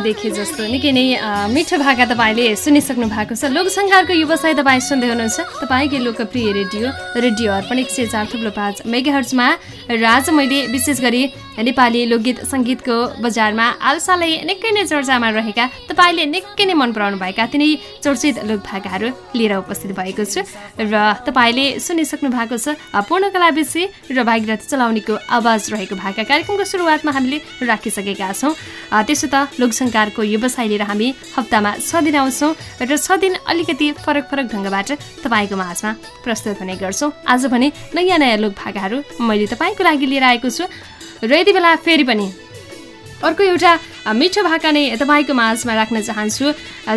देखे जस्तो निकै नै मिठो भाका तपाईँले सुनिसक्नु भएको छ। लोकसङ्घारको व्यवसाय तपाईँ सुन्दै हुनुहुन्छ। तपाईँकै लोकप्रिय रेडियो रेडियो अर्पण एक सय चार थुप्रो पाँच मेगाहर्जमा र आज मैले विशेष गरी नेपाली लोकगीत सङ्गीतको बजारमा हालसालै निकै नै चर्चामा रहेका तपाईँले निकै नै मन पराउनु भएका तिनै चर्चित लोक भाकाहरू लिएर उपस्थित भएको छु। र तपाईँले सुनिसक्नु भएको छ पूर्णकला विषय र भागीरथ चलाउनेको आवाज रहेको भाका कार्यक्रमको सुरुवातमा हामीले राखिसकेका छौँ। त्यसो त लोकसङ्कारको व्यवसाय लिएर हामी हप्तामा छ दिन आउँछौँ र छ दिन अलिकति फरक फरक ढङ्गबाट तपाईँको माझमा प्रस्तुत हुने गर्छौँ। आज भने नयाँ नयाँ लोक भाकाहरू मैले तपाईँको लागि लिएर आएको छु। र यति बेला फेरि पनि अर्को एउटा मिठो भाका नै तपाईँको माझमा राख्न चाहन्छु।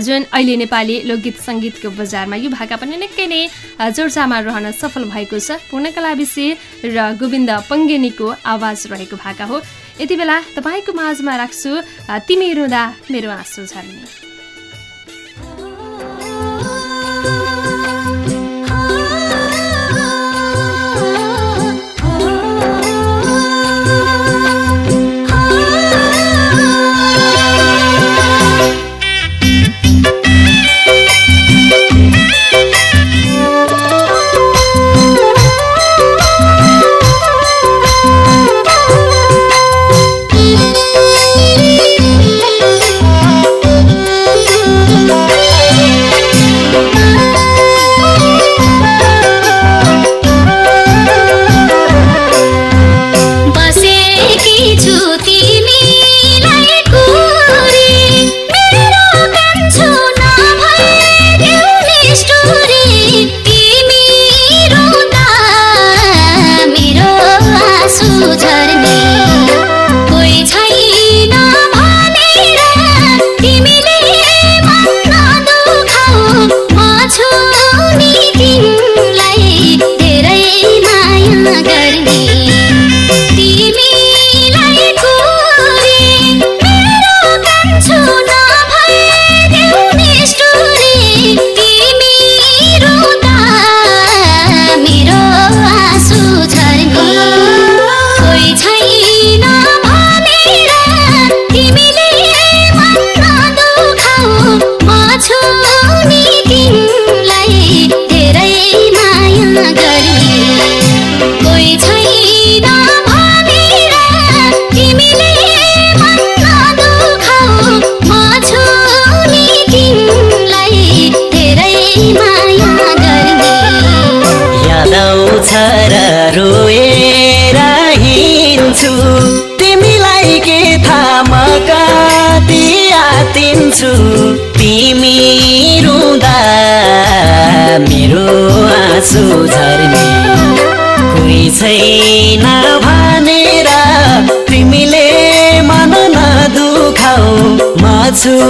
जुन अहिले नेपाली लोकगीत सङ्गीतको बजारमा यो भाका पनि निकै नै चर्चामा रहन सफल भएको छ। पूर्णकला विषय र गोविन्द पङ्गेनीको आवाज रहेको भाका हो। यति बेला तपाईँको माझमा राख्छु तिमी रुँदा मेरो आँसु झर्ने। म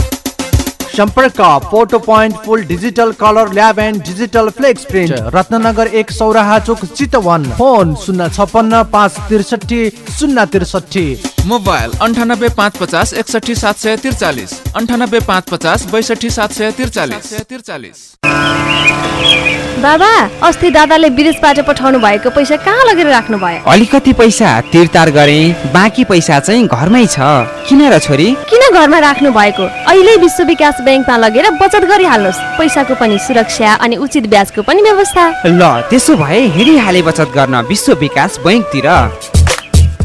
सम्पर्क photo point full digital colour lab and digital flex print Ratnanagar एक सौराहा चोक चितवन। फोन शून्य छपन्न पाँच त्रिसठी शून्य त्रिसठी। मोबाइल अन्ठानब्बे पाँच पचास एकसठी सात सय त्रिचालिस। अन्ठानब्बे पाँच पचास बैसठी सात सय त्रिचालिस। त्रिचालिस बाबा अस्ति दादाले विदेशबाट पठाउनु भएको पैसा कहाँ लगेर राख्नु भयो अलिकति पैसा तिरतार गरे बाँकी पैसा चाहिँ घरमै छ। किन र छोरी? किन घरमा राख्नु भएको अहिले विश्व विकास ब्याङ्कमा लगेर बचत गरिहाल्नुहोस्। पैसाको पनि सुरक्षा अनि उचित ब्याजको पनि व्यवस्था। ल त्यसो भए हिँडिहाले बचत गर्न विश्व विकास बैङ्कतिर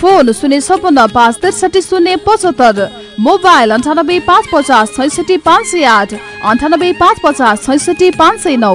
फोन शून्य छपन्न पाँच त्रिसठी शून्य पचहत्तर मोबाइल अन्ठानब्बे पाँच पचास छैसठी पाँच सय आठ अन्ठानब्बे पाँच पचास छैसठी पाँच सय नौ।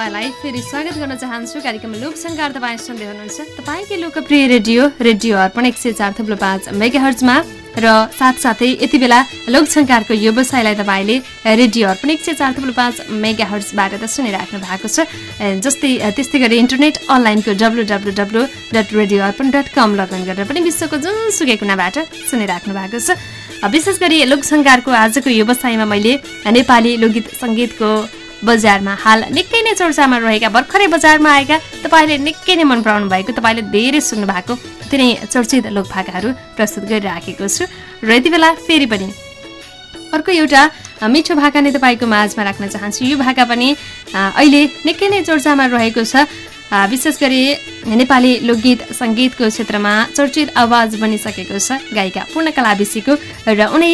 तपाईँलाई फेरि स्वागत गर्न चाहन्छु। कार्यक्रम लोकसङ्कार तपाईँ सुन्दै हुनुहुन्छ। तपाईँकै लोकप्रिय रेडियो रेडियो अर्पण एक सय चार थुप्रो पाँच मेगा हर्जमा र साथसाथै यति बेला लोकसङ्कारको व्यवसायलाई तपाईँले रेडियो अर्पण एक सय चार थुप्रो पाँच मेगा हर्जबाट त सुनिराख्नु भएको छ। जस्तै त्यस्तै गरी इन्टरनेट अनलाइनको W W W dot radio Arpan dot com login गरेर पनि विश्वको जुनसुकै कुनाबाट सुनिराख्नु भएको छ। विशेष गरी लोकसङ्कारको आजको व्यवसायमा मैले नेपाली लोकगीत सङ्गीतको बजारमा हाल निकै नै चर्चामा रहेका भर्खरै बजारमा आएका तपाईँले निकै नै मन पराउनु भएको तपाईँले धेरै सुन्नु भएको तिनै चर्चित लोकभाकाहरू प्रस्तुत गरिराखेको छु। र यति बेला फेरि पनि अर्को एउटा मिठो भाका नै तपाईँको माझमा राख्न चाहन्छु। यो भाका पनि अहिले निकै नै चर्चामा रहेको छ। विशेष गरी नेपाली लोकगीत सङ्गीतको क्षेत्रमा चर्चित आवाज बनिसकेको छ। गायिका पूर्णकला विशीको र उनै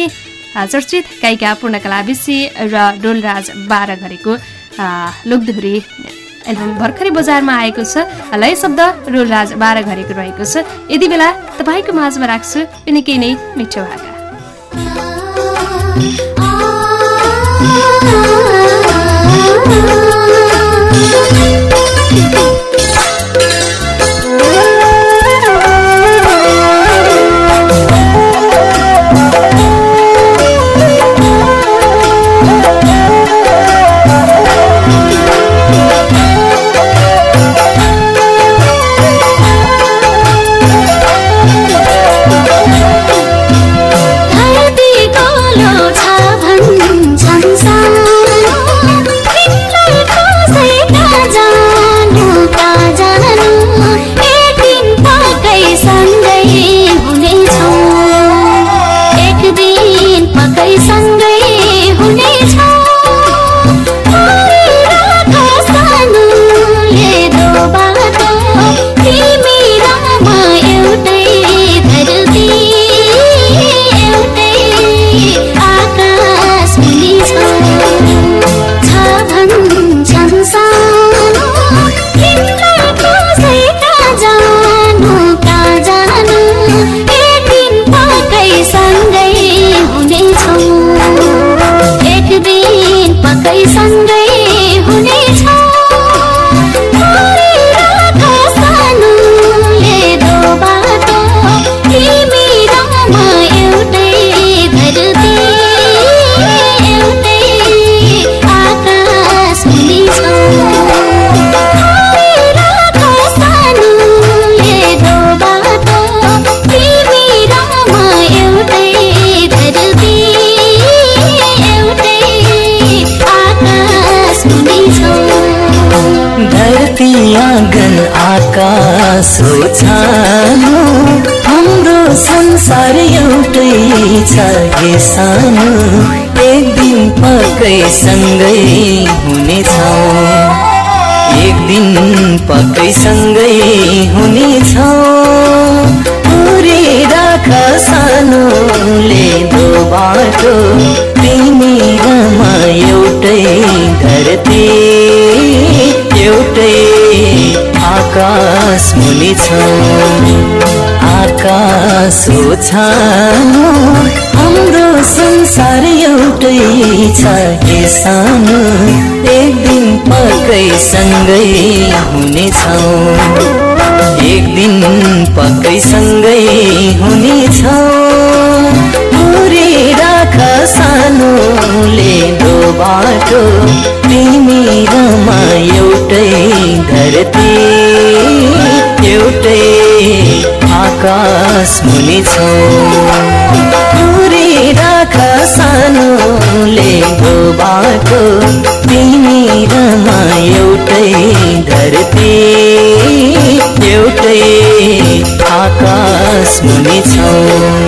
चर्चित गायिका पूर्णकला विशी र डोलराज बाह्र घरेको लोकदोहोरी एल्बम भर्खरै बजारमा आएको छ लय शब्द रोलराज बाह्र घरेको रहेको छ यति बेला तपाईँको माझमा राख्छु नै मिठो भाका छानो हाम्रो संसार एउटै छ हे सानो। एक दिन पक्कै सँगै हुनेछौँ। एक दिन पक्कै सँगै हुनेछौँ। राख सानोले दो बाटो तिमी र म एउटै धरती एउटै आकाश मुनि छौँ आकाश छानो हाम्रो संसार एउटै छ हे सानो एक दिन पक्कै सँगै हुनेछौँ एक दिन पक्कै सँगै हुनेछौँ राख सानोले बाटो। तिमी र म एउटै धरती एउटै आकाश मुनि छौँ। मुरी राख सानोले बाटो। तिमी र म एउटै धरती एउटै आकाश मुनि छौँ।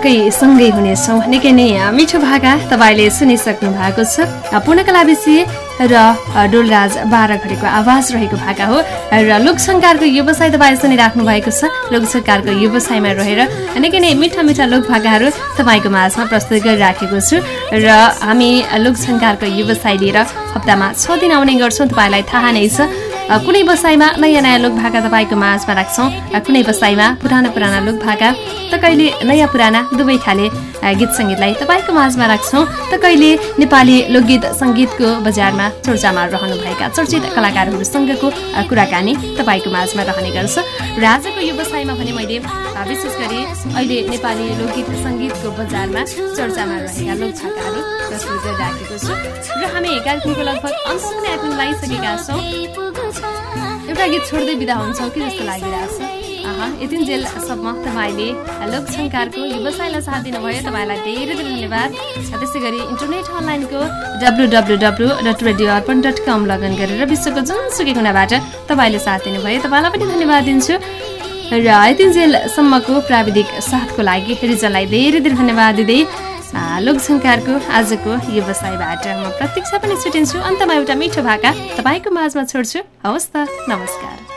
पक्कै सँगै हुनेछौँ। निकै नै मिठो भाका तपाईँले सुनिसक्नु भएको छ। पूर्णकला विषय र डोलराज बाह्र घडीको आवाज रहेको भाका हो। र लोकसङ्कारको व्यवसाय तपाईँ सुनिराख्नु भएको छ। लोकसङ्कारको व्यवसायमा रहेर निकै नै मिठा मिठा लोक भाकाहरू तपाईँको माझमा प्रस्तुत गरिराखेको छु। र हामी लोकसङ्कारको व्यवसाय लिएर हप्तामा छ दिन आउने गर्छौँ। तपाईँलाई थाहा नै छ। कुनै बसाइमा नयाँ नयाँ लोक भाका तपाईँको माझमा राख्छौँ। कुनै बसाइमा पुराना पुराना लोक भाका त कहिले नयाँ पुराना दुवै खाले। गीत सङ्गीतलाई तपाईँको माझमा राख्छौँ। त कहिले नेपाली लोकगीत सङ्गीतको बजारमा चर्चामा रहनुभएका चर्चित कलाकारहरूसँगको कुराकानी तपाईँको माझमा रहने गर्छ। र आजको व्यवसायमा भने मैले विशेष गरी अहिले नेपाली लोकगीत सङ्गीतको बजारमा चर्चामा रहेका लोक भाकाहरू प्रस्तुत गरिराखेको छु। र हामी कार्यक्रमको लगभग अन्तमा आइपुग्न लागिसकेका छौँ। एउटा गीत छोड्दै बिदा हुन्छौँ कि जस्तो लागिरहेको छ यतिन्जेलसम्म तपाईँले लोकसङ्कारको व्यवसायलाई साथ दिनुभयो तपाईँलाई धेरै धेरै धन्यवाद। त्यसै गरी इन्टरनेट अनलाइनको W W W dot radio Arpan dot com login गरेर विश्वको जुनसुकै कुनाबाट तपाईँले साथ दिनुभयो। तपाईँलाई पनि धन्यवाद दिन्छु। र यतिन्जेलसम्मको प्राविधिक साथको लागि रिजनलाई धेरै धेरै धन्यवाद दिँदै लोकसङ्कारको आजको व्यवसायबाट म प्रतीक्षा पनि छुटिन्छु। अन्तमा एउटा मिठो भाका तपाईँको माझमा छोड्छु। हवस् त नमस्कार।